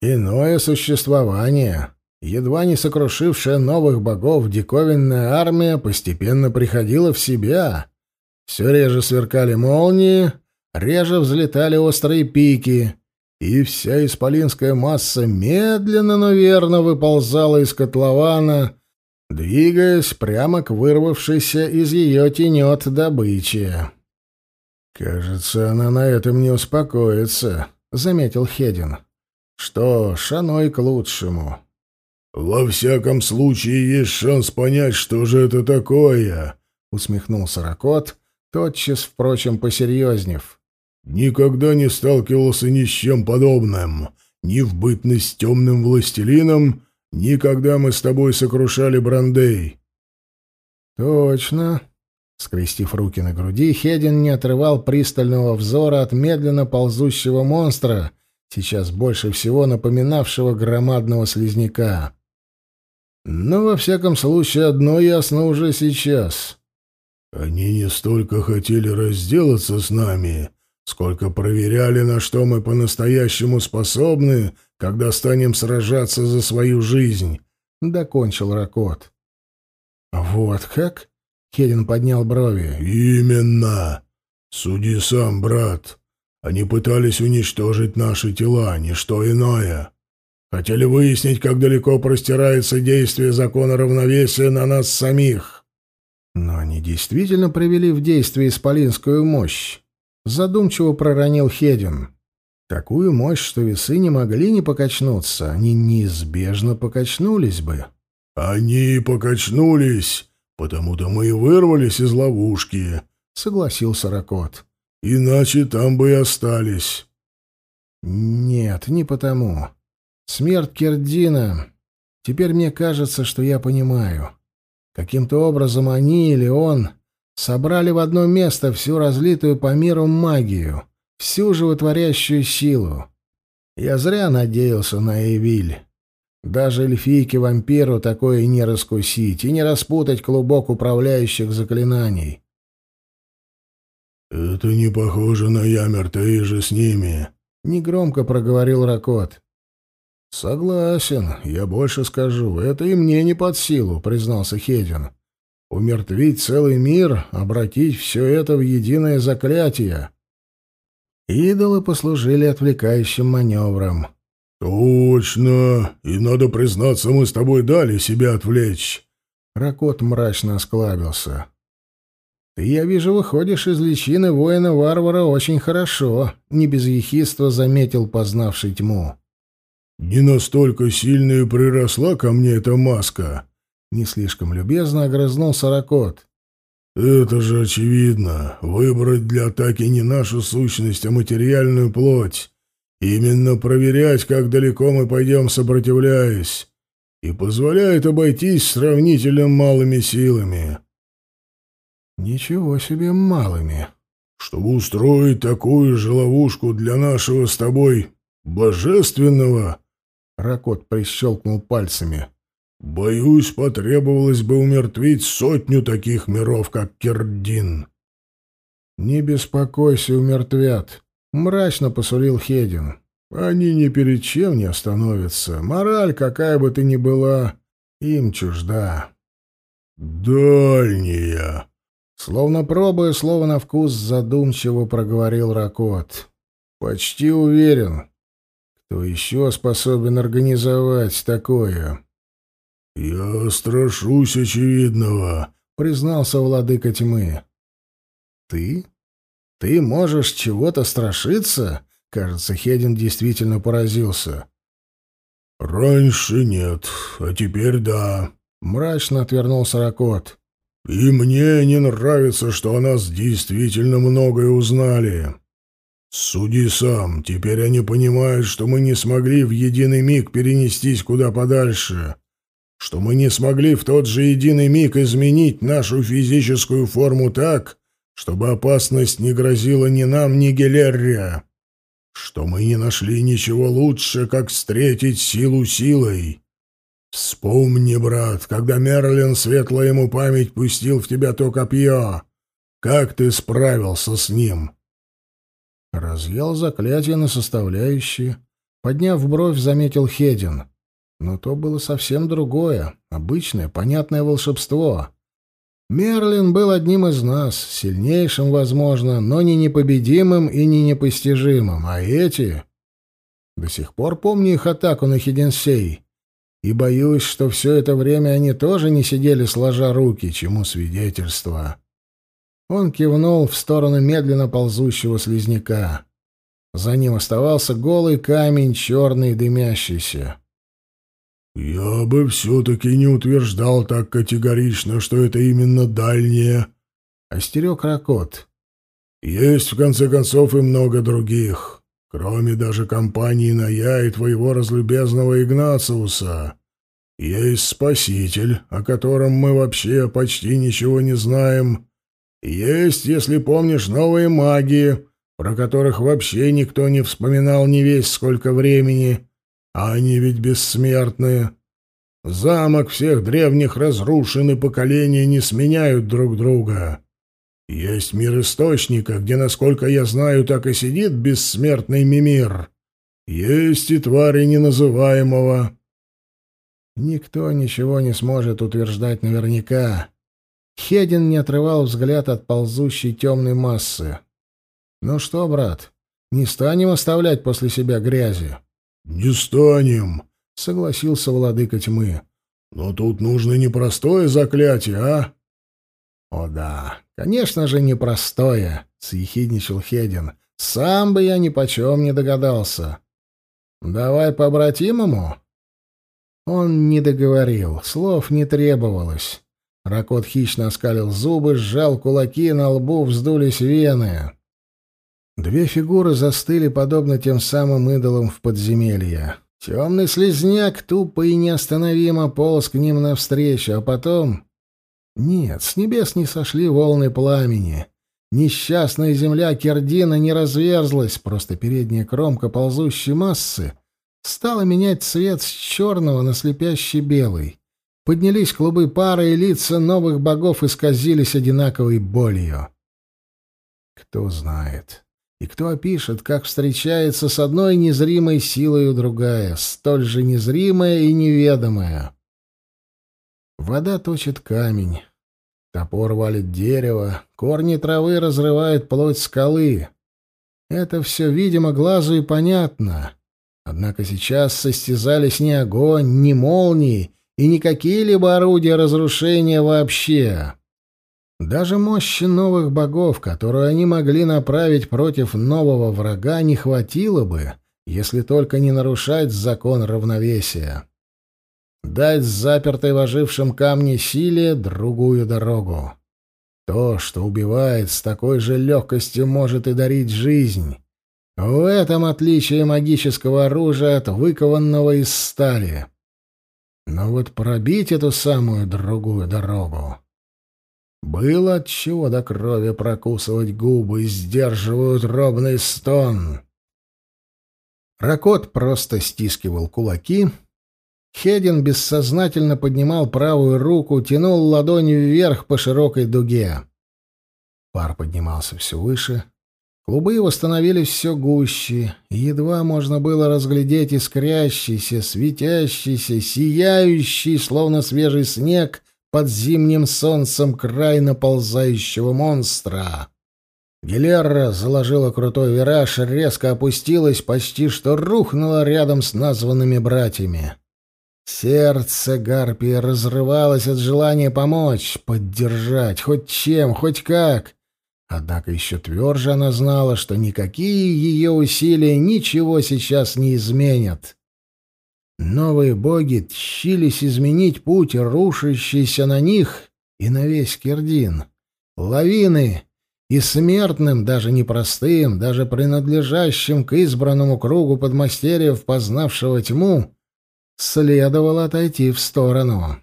иное существование. Едва не сокрушившая новых богов диковинная армия постепенно приходила в себя. Все реже сверкали молнии, Реже взлетали острые пики, и вся исполинская масса медленно, но верно выползала из котлована, двигаясь прямо к вырвавшейся из ее тенет добыче. «Кажется, она на этом не успокоится», — заметил Хедин. «Что ж, оно и к лучшему». «Во всяком случае, есть шанс понять, что же это такое», — усмехнулся Ракот, тотчас, впрочем, посерьезнев. «Никогда не сталкивался ни с чем подобным, ни в бытность темным властелином, ни когда мы с тобой сокрушали Брандей». «Точно», Скрестив руки на груди, Хедин не отрывал пристального взора от медленно ползущего монстра, сейчас больше всего напоминавшего громадного слизняка. Но, во всяком случае, одно ясно уже сейчас. Они не столько хотели разделаться с нами, сколько проверяли, на что мы по-настоящему способны, когда станем сражаться за свою жизнь, — докончил Ракот. «Вот как?» Хедин поднял брови. «Именно. Суди сам, брат. Они пытались уничтожить наши тела, ни что иное. Хотели выяснить, как далеко простирается действие закона равновесия на нас самих». «Но они действительно привели в действие исполинскую мощь», — задумчиво проронил Хедин. «Такую мощь, что весы не могли не покачнуться, они неизбежно покачнулись бы». «Они покачнулись, «Потому-то мы и вырвались из ловушки», — согласился Ракот. «Иначе там бы и остались». «Нет, не потому. Смерть Кердина. Теперь мне кажется, что я понимаю. Каким-то образом они или он собрали в одно место всю разлитую по миру магию, всю животворящую силу. Я зря надеялся на Эвиль. Даже эльфийке-вампиру такое не раскусить и не распутать клубок управляющих заклинаний. «Это не похоже на Ямерта и же с ними», — негромко проговорил Ракот. «Согласен, я больше скажу. Это и мне не под силу», — признался Хедин. «Умертвить целый мир, обратить все это в единое заклятие». Идолы послужили отвлекающим маневром. «Точно! И, надо признаться, мы с тобой дали себя отвлечь!» Ракот мрачно осклабился. «Ты, я вижу, выходишь из личины воина-варвара очень хорошо», — не без ехидства заметил познавший тьму. «Не настолько сильно и приросла ко мне эта маска», — не слишком любезно огрызнулся Ракот. «Это же очевидно. Выбрать для атаки не нашу сущность, а материальную плоть. Именно проверять, как далеко мы пойдем, сопротивляясь, и позволяет обойтись сравнительно малыми силами. Ничего себе малыми. Чтобы устроить такую же ловушку для нашего с тобой божественного, Ракот прищелкнул пальцами. Боюсь, потребовалось бы умертвить сотню таких миров, как Кердин. Не беспокойся, умертвят. Мрачно посулил Хедин. Они ни перед чем не остановятся. Мораль, какая бы ты ни была, им чужда. Дальняя. Словно пробуя слово на вкус, задумчиво проговорил Ракот. Почти уверен. Кто еще способен организовать такое? Я страшусь очевидного, признался владыка тьмы. Ты? Ты можешь чего-то страшиться? Кажется, Хедин действительно поразился. Раньше нет, а теперь да, мрачно отвернулся Ракот. И мне не нравится, что о нас действительно многое узнали. Суди сам, теперь они понимают, что мы не смогли в единый миг перенестись куда подальше, что мы не смогли в тот же единый миг изменить нашу физическую форму так, чтобы опасность не грозила ни нам, ни Гелерре, что мы не нашли ничего лучше, как встретить силу силой. Вспомни, брат, когда Мерлин, светлая ему память, пустил в тебя то копье, как ты справился с ним?» Разъел заклятие на составляющие. Подняв бровь, заметил Хедин. Но то было совсем другое, обычное, понятное волшебство. Мерлин был одним из нас, сильнейшим, возможно, но не непобедимым и не непостижимым, а эти... До сих пор помню их атаку на Хиденсей. И боюсь, что все это время они тоже не сидели сложа руки, чему свидетельство. Он кивнул в сторону медленно ползущего слизняка. За ним оставался голый камень, черный и дымящийся. «Я бы все-таки не утверждал так категорично, что это именно дальнее», — остерег Ракот. «Есть, в конце концов, и много других, кроме даже компании Ная и твоего разлюбезного Игнациуса. Есть Спаситель, о котором мы вообще почти ничего не знаем. Есть, если помнишь, новые маги, про которых вообще никто не вспоминал не весь сколько времени». А они ведь бессмертные. Замок всех древних разрушен, и поколения не сменяют друг друга. Есть мир Источника, где, насколько я знаю, так и сидит бессмертный Мимир. Есть и твари неназываемого. Никто ничего не сможет утверждать наверняка. Хедин не отрывал взгляд от ползущей темной массы. «Ну что, брат, не станем оставлять после себя грязи?» «Не станем», — согласился владыка тьмы. «Но тут нужно непростое заклятие, а?» «О да, конечно же, непростое», — съехидничал Хедин. «Сам бы я ни почем не догадался. Давай по-братимому?» Он не договорил, слов не требовалось. Ракот хищно оскалил зубы, сжал кулаки, на лбу вздулись вены. Две фигуры застыли, подобно тем самым идолам в подземелье. Темный слезняк тупо и неостановимо полз к ним навстречу, а потом... Нет, с небес не сошли волны пламени. Несчастная земля Кердина не разверзлась, просто передняя кромка ползущей массы стала менять цвет с черного на слепящий белый. Поднялись клубы пары, и лица новых богов исказились одинаковой болью. Кто знает, и кто опишет, как встречается с одной незримой силой другая, столь же незримая и неведомая? Вода точит камень, топор валит дерево, корни травы разрывают плоть скалы. Это все видимо глазу и понятно. Однако сейчас состязались ни огонь, ни молнии и ни какие-либо орудия разрушения вообще. Даже мощи новых богов, которую они могли направить против нового врага, не хватило бы, если только не нарушать закон равновесия. Дать запертой в ожившем камне силе другую дорогу. То, что убивает, с такой же легкостью может и дарить жизнь. В этом отличие магического оружия от выкованного из стали. Но вот пробить эту самую другую дорогу было от чего до крови прокусывать губы, сдерживая утробный стон. Ракот просто стискивал кулаки. Хедин бессознательно поднимал правую руку, тянул ладонь вверх по широкой дуге. Пар поднимался все выше. Клубы его становились все гуще, и едва можно было разглядеть искрящийся, светящийся, сияющий, словно свежий снег, под зимним солнцем край наползающего монстра. Гилерра заложила крутой вираж, резко опустилась, почти что рухнула рядом с названными братьями. Сердце Гарпии разрывалось от желания помочь, поддержать, хоть чем, хоть как. Однако еще тверже она знала, что никакие ее усилия ничего сейчас не изменят. Новые боги тщились изменить путь, рушащийся на них и на весь Кирдин. Лавины и смертным, даже непростым, даже принадлежащим к избранному кругу подмастерьев, познавшего тьму, следовало отойти в сторону.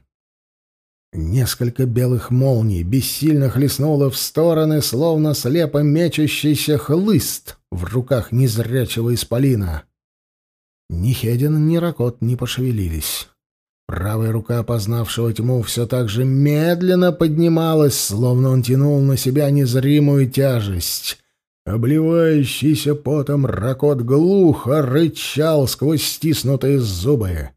Несколько белых молний бессильно хлестнуло в стороны, словно слепо мечущийся хлыст в руках незрячего исполина. Ни Хедин, ни Ракот не пошевелились. Правая рука опознавшего тьму все так же медленно поднималась, словно он тянул на себя незримую тяжесть. Обливающийся потом Ракот глухо рычал сквозь стиснутые зубы.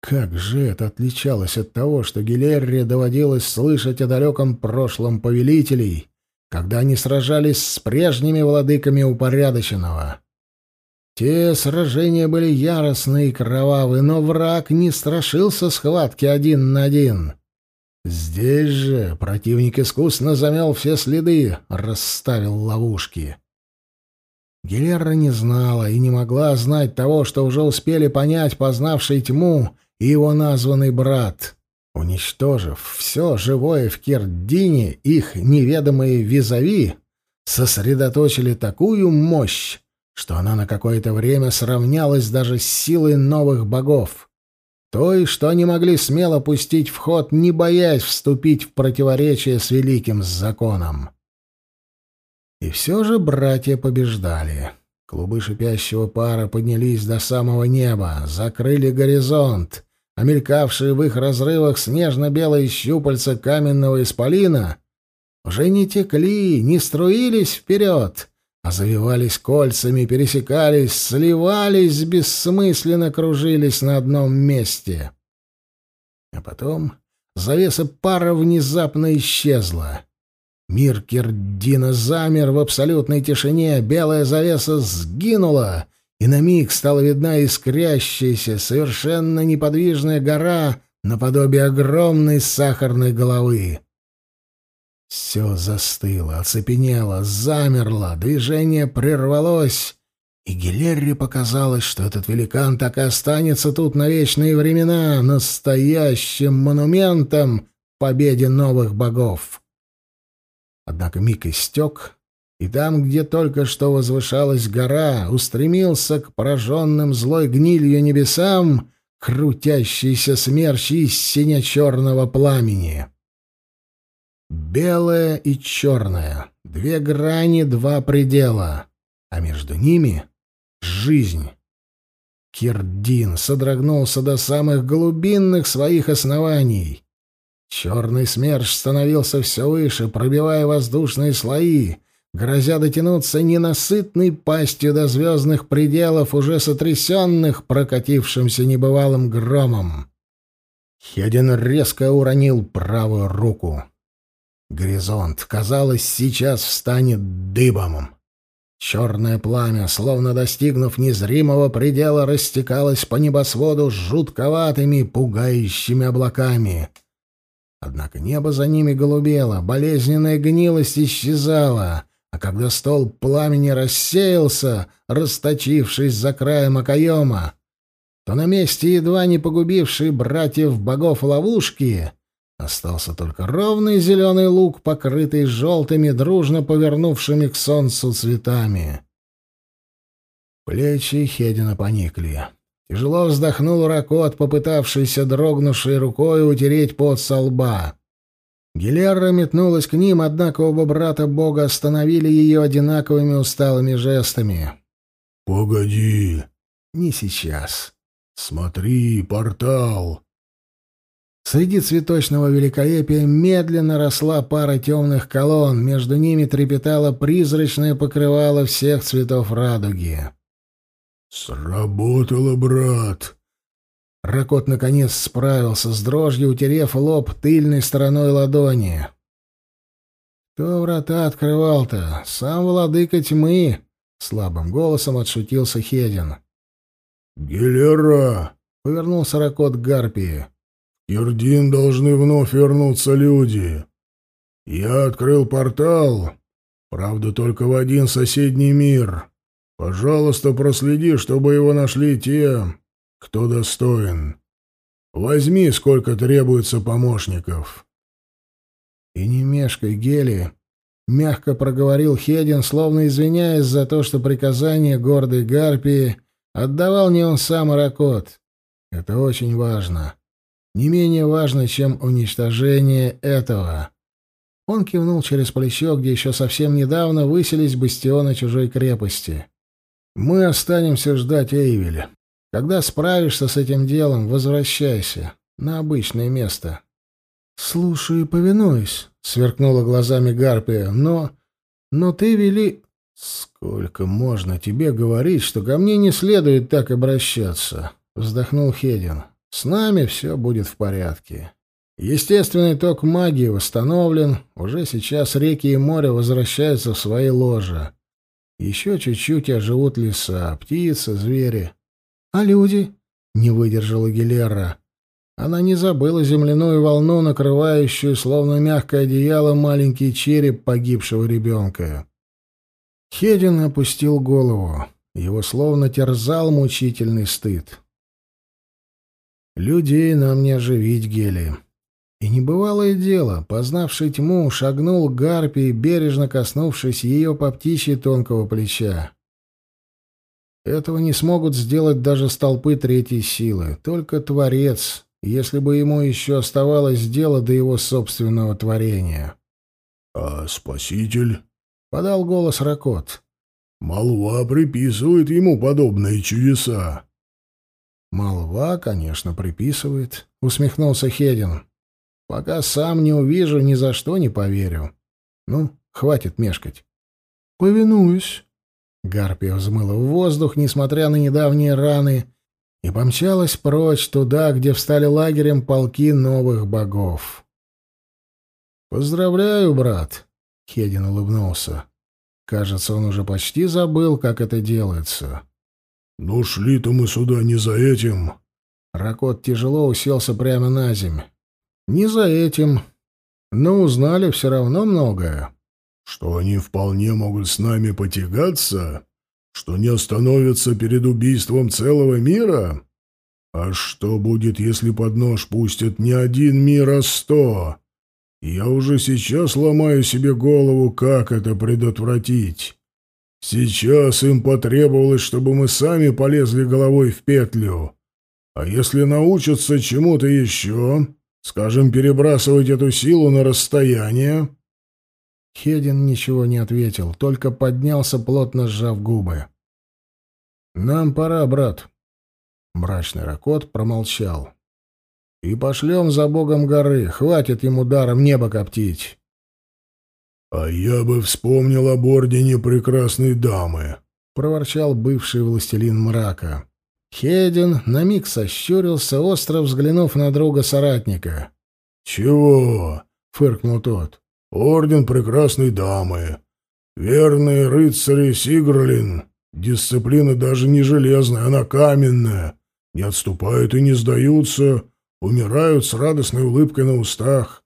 Как же это отличалось от того, что Гилерре доводилось слышать о далеком прошлом повелителей, когда они сражались с прежними владыками упорядоченного. Те сражения были яростные и кровавые, но враг не страшился схватки один на один. Здесь же противник искусно замел все следы, расставил ловушки. Гелерра не знала и не могла знать того, что уже успели понять познавший тьму и его названный брат. Уничтожив все живое в Кердине, их неведомые визави сосредоточили такую мощь, что она на какое-то время сравнялась даже с силой новых богов, той, что они могли смело пустить в ход, не боясь вступить в противоречие с великим законом. И все же братья побеждали. Клубы шипящего пара поднялись до самого неба, закрыли горизонт, а мелькавшие в их разрывах снежно-белые щупальца каменного исполина уже не текли, не струились вперед, а завивались кольцами, пересекались, сливались, бессмысленно кружились на одном месте. А потом завеса пара внезапно исчезла. Мир Кирдина замер в абсолютной тишине, белая завеса сгинула, и на миг стала видна искрящаяся, совершенно неподвижная гора наподобие огромной сахарной головы. Все застыло, оцепенело, замерло, движение прервалось, и Гилерри показалось, что этот великан так и останется тут на вечные времена, настоящим монументом победе новых богов. Однако миг истек, и там, где только что возвышалась гора, устремился к пораженным злой гнилью небесам крутящийся смерч из сине-черного пламени. Белое и черное. Две грани, два предела. А между ними — жизнь. Кирдин содрогнулся до самых глубинных своих оснований. Черный смерч становился все выше, пробивая воздушные слои, грозя дотянуться ненасытной пастью до звездных пределов, уже сотрясенных прокатившимся небывалым громом. Хедин резко уронил правую руку. Горизонт, казалось, сейчас встанет дыбом. Черное пламя, словно достигнув незримого предела, растекалось по небосводу жутковатыми, пугающими облаками. Однако небо за ними голубело, болезненная гнилость исчезала, а когда стол пламени рассеялся, расточившись за краем окоема, то на месте едва не погубившей братьев богов ловушки Остался только ровный зеленый луг, покрытый желтыми, дружно повернувшими к солнцу цветами. Плечи Хедина поникли. Тяжело вздохнул Ракот, попытавшийся дрогнувшей рукой утереть пот со лба. Гилерра метнулась к ним, однако оба брата бога остановили ее одинаковыми усталыми жестами. «Погоди!» «Не сейчас!» «Смотри, портал!» Среди цветочного великолепия медленно росла пара темных колонн, между ними трепетало призрачное покрывало всех цветов радуги. «Сработало, брат!» Ракот наконец справился с дрожью, утерев лоб тыльной стороной ладони. «Кто врата открывал-то? Сам владыка тьмы!» — слабым голосом отшутился Хедин. «Гелера!» — повернулся Ракот к Гарпии. Ирдин должны вновь вернуться люди. Я открыл портал, правда, только в один соседний мир. Пожалуйста, проследи, чтобы его нашли те, кто достоин. Возьми, сколько требуется помощников. И не мешкай, Гели, мягко проговорил Хедин, словно извиняясь за то, что приказание гордой Гарпии отдавал не он сам, а Ракот. Это очень важно не менее важно, чем уничтожение этого. Он кивнул через плечо, где еще совсем недавно высились бастионы чужой крепости. «Мы останемся ждать Эйвеля. Когда справишься с этим делом, возвращайся на обычное место». «Слушаю и повинуюсь», — сверкнула глазами Гарпия. «Но... но ты вели...» «Сколько можно тебе говорить, что ко мне не следует так обращаться?» — вздохнул Хедин. С нами все будет в порядке. Естественный ток магии восстановлен, уже сейчас реки и море возвращаются в свои ложа. Еще чуть-чуть оживут леса, птицы, звери. А люди? Не выдержала Гилерра. Она не забыла земляную волну, накрывающую, словно мягкое одеяло, маленький череп погибшего ребенка. Хедин опустил голову. Его словно терзал мучительный стыд. «Людей нам не оживить, Гели». И небывалое дело, познавший тьму, шагнул к гарпии, бережно коснувшись ее по птичьи тонкого плеча. Этого не смогут сделать даже столпы третьей силы, только Творец, если бы ему еще оставалось дело до его собственного творения. — А Спаситель? — подал голос Ракот. — Молва приписывает ему подобные чудеса. — Молва, конечно, приписывает, — усмехнулся Хедин. — Пока сам не увижу, ни за что не поверю. Ну, хватит мешкать. — Повинуюсь. Гарпия взмыла в воздух, несмотря на недавние раны, и помчалась прочь туда, где встали лагерем полки новых богов. «Поздравляю, брат!» — Хедин улыбнулся. Кажется, он уже почти забыл, как это делается. «Ну, шли-то мы сюда не за этим!» Ракот тяжело уселся прямо на земь. «Не за этим. Но узнали все равно многое. Что они вполне могут с нами потягаться? Что не остановятся перед убийством целого мира? А что будет, если под нож пустят не один мир, а сто? Я уже сейчас ломаю себе голову, как это предотвратить. Сейчас им потребовалось, чтобы мы сами полезли головой в петлю. А если научатся чему-то еще, скажем, перебрасывать эту силу на расстояние, Хедин ничего не ответил, только поднялся, плотно сжав губы. «Нам пора, брат». Мрачный Ракот промолчал. «И пошлем за богом горы, хватит ему даром небо коптить». «А я бы вспомнил об ордене прекрасной дамы», — проворчал бывший властелин мрака. Хедин на миг сощурился, остро взглянув на друга соратника. «Чего?» — фыркнул тот. Орден прекрасной дамы. Верные рыцари Сигрлин. Дисциплина даже не железная, она каменная. Не отступают и не сдаются, умирают с радостной улыбкой на устах.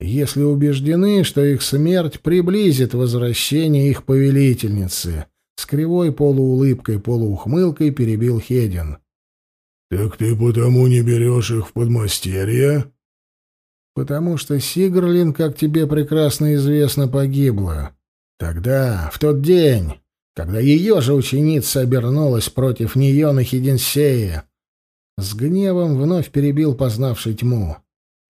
Если убеждены, что их смерть приблизит возвращение их повелительницы, с кривой полуулыбкой, полуухмылкой перебил Хедин. — Так ты потому не берешь их в подмастерье? Потому что Сигрлин, как тебе прекрасно известно, погибла. Тогда, в тот день, когда ее же ученица обернулась против нее на Хиденсее, с гневом вновь перебил познавший тьму.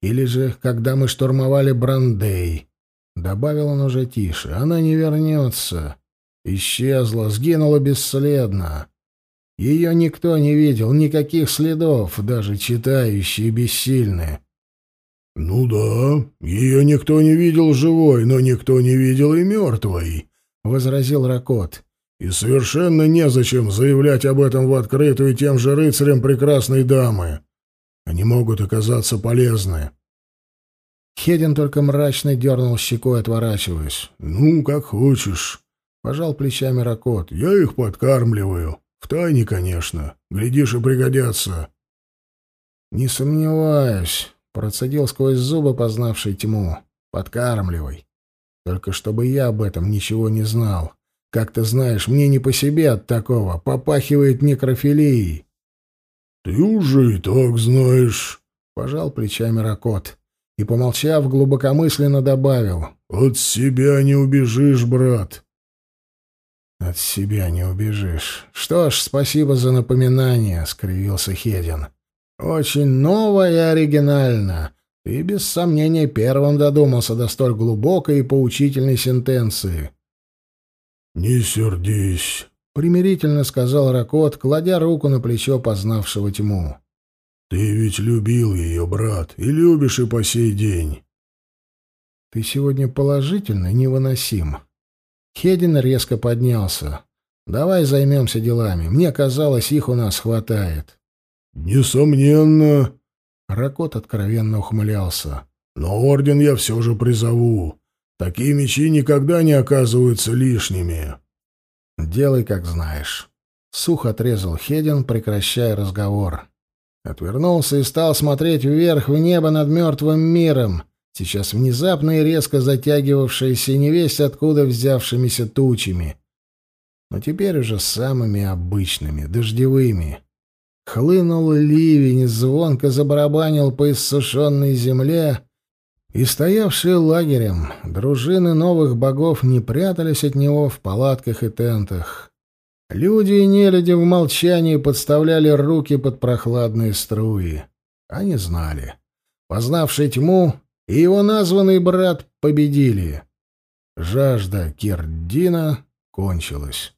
Или же, когда мы штурмовали Брандей. Добавил он уже тише. Она не вернется. Исчезла, сгинула бесследно. Ее никто не видел, никаких следов, даже читающие бессильны. «Ну да, ее никто не видел живой, но никто не видел и мертвой», — возразил Ракот. «И совершенно незачем заявлять об этом в открытую тем же рыцарям прекрасной дамы. Они могут оказаться полезны». Хедин только мрачно дернул щекой, отворачиваясь. «Ну, как хочешь», — пожал плечами Ракот. «Я их подкармливаю. В тайне, конечно. Глядишь, и пригодятся». «Не сомневаюсь», Процедил сквозь зубы, познавший тьму. «Подкармливай. Только чтобы я об этом ничего не знал. Как ты знаешь, мне не по себе от такого. Попахивает некрофилией». «Ты уже и так знаешь», — пожал плечами Ракот. И, помолчав, глубокомысленно добавил. «От себя не убежишь, брат». «От себя не убежишь. Что ж, спасибо за напоминание», — скривился Хедин. Очень ново и оригинально. Ты, без сомнения, первым додумался до столь глубокой и поучительной сентенции. «Не сердись», — примирительно сказал Ракот, кладя руку на плечо познавшего тьму. «Ты ведь любил ее, брат, и любишь и по сей день». «Ты сегодня положительно невыносим». Хедин резко поднялся. «Давай займемся делами. Мне казалось, их у нас хватает». «Несомненно». Ракот откровенно ухмылялся. «Но орден я все же призову. Такие мечи никогда не оказываются лишними». Делай, как знаешь. Сухо отрезал Хедин, прекращая разговор. Отвернулся и стал смотреть вверх в небо над мертвым миром, сейчас внезапно и резко затягивавшееся невесть откуда взявшимися тучами. Но теперь уже самыми обычными, дождевыми. Хлынул ливень, звонко забарабанил по иссушенной земле, и стоявшие лагерем дружины новых богов не прятались от него в палатках и тентах. Люди и нелюди в молчании подставляли руки под прохладные струи. Они знали. Познавший тьму и его названный брат победили. Жажда Кирдина кончилась.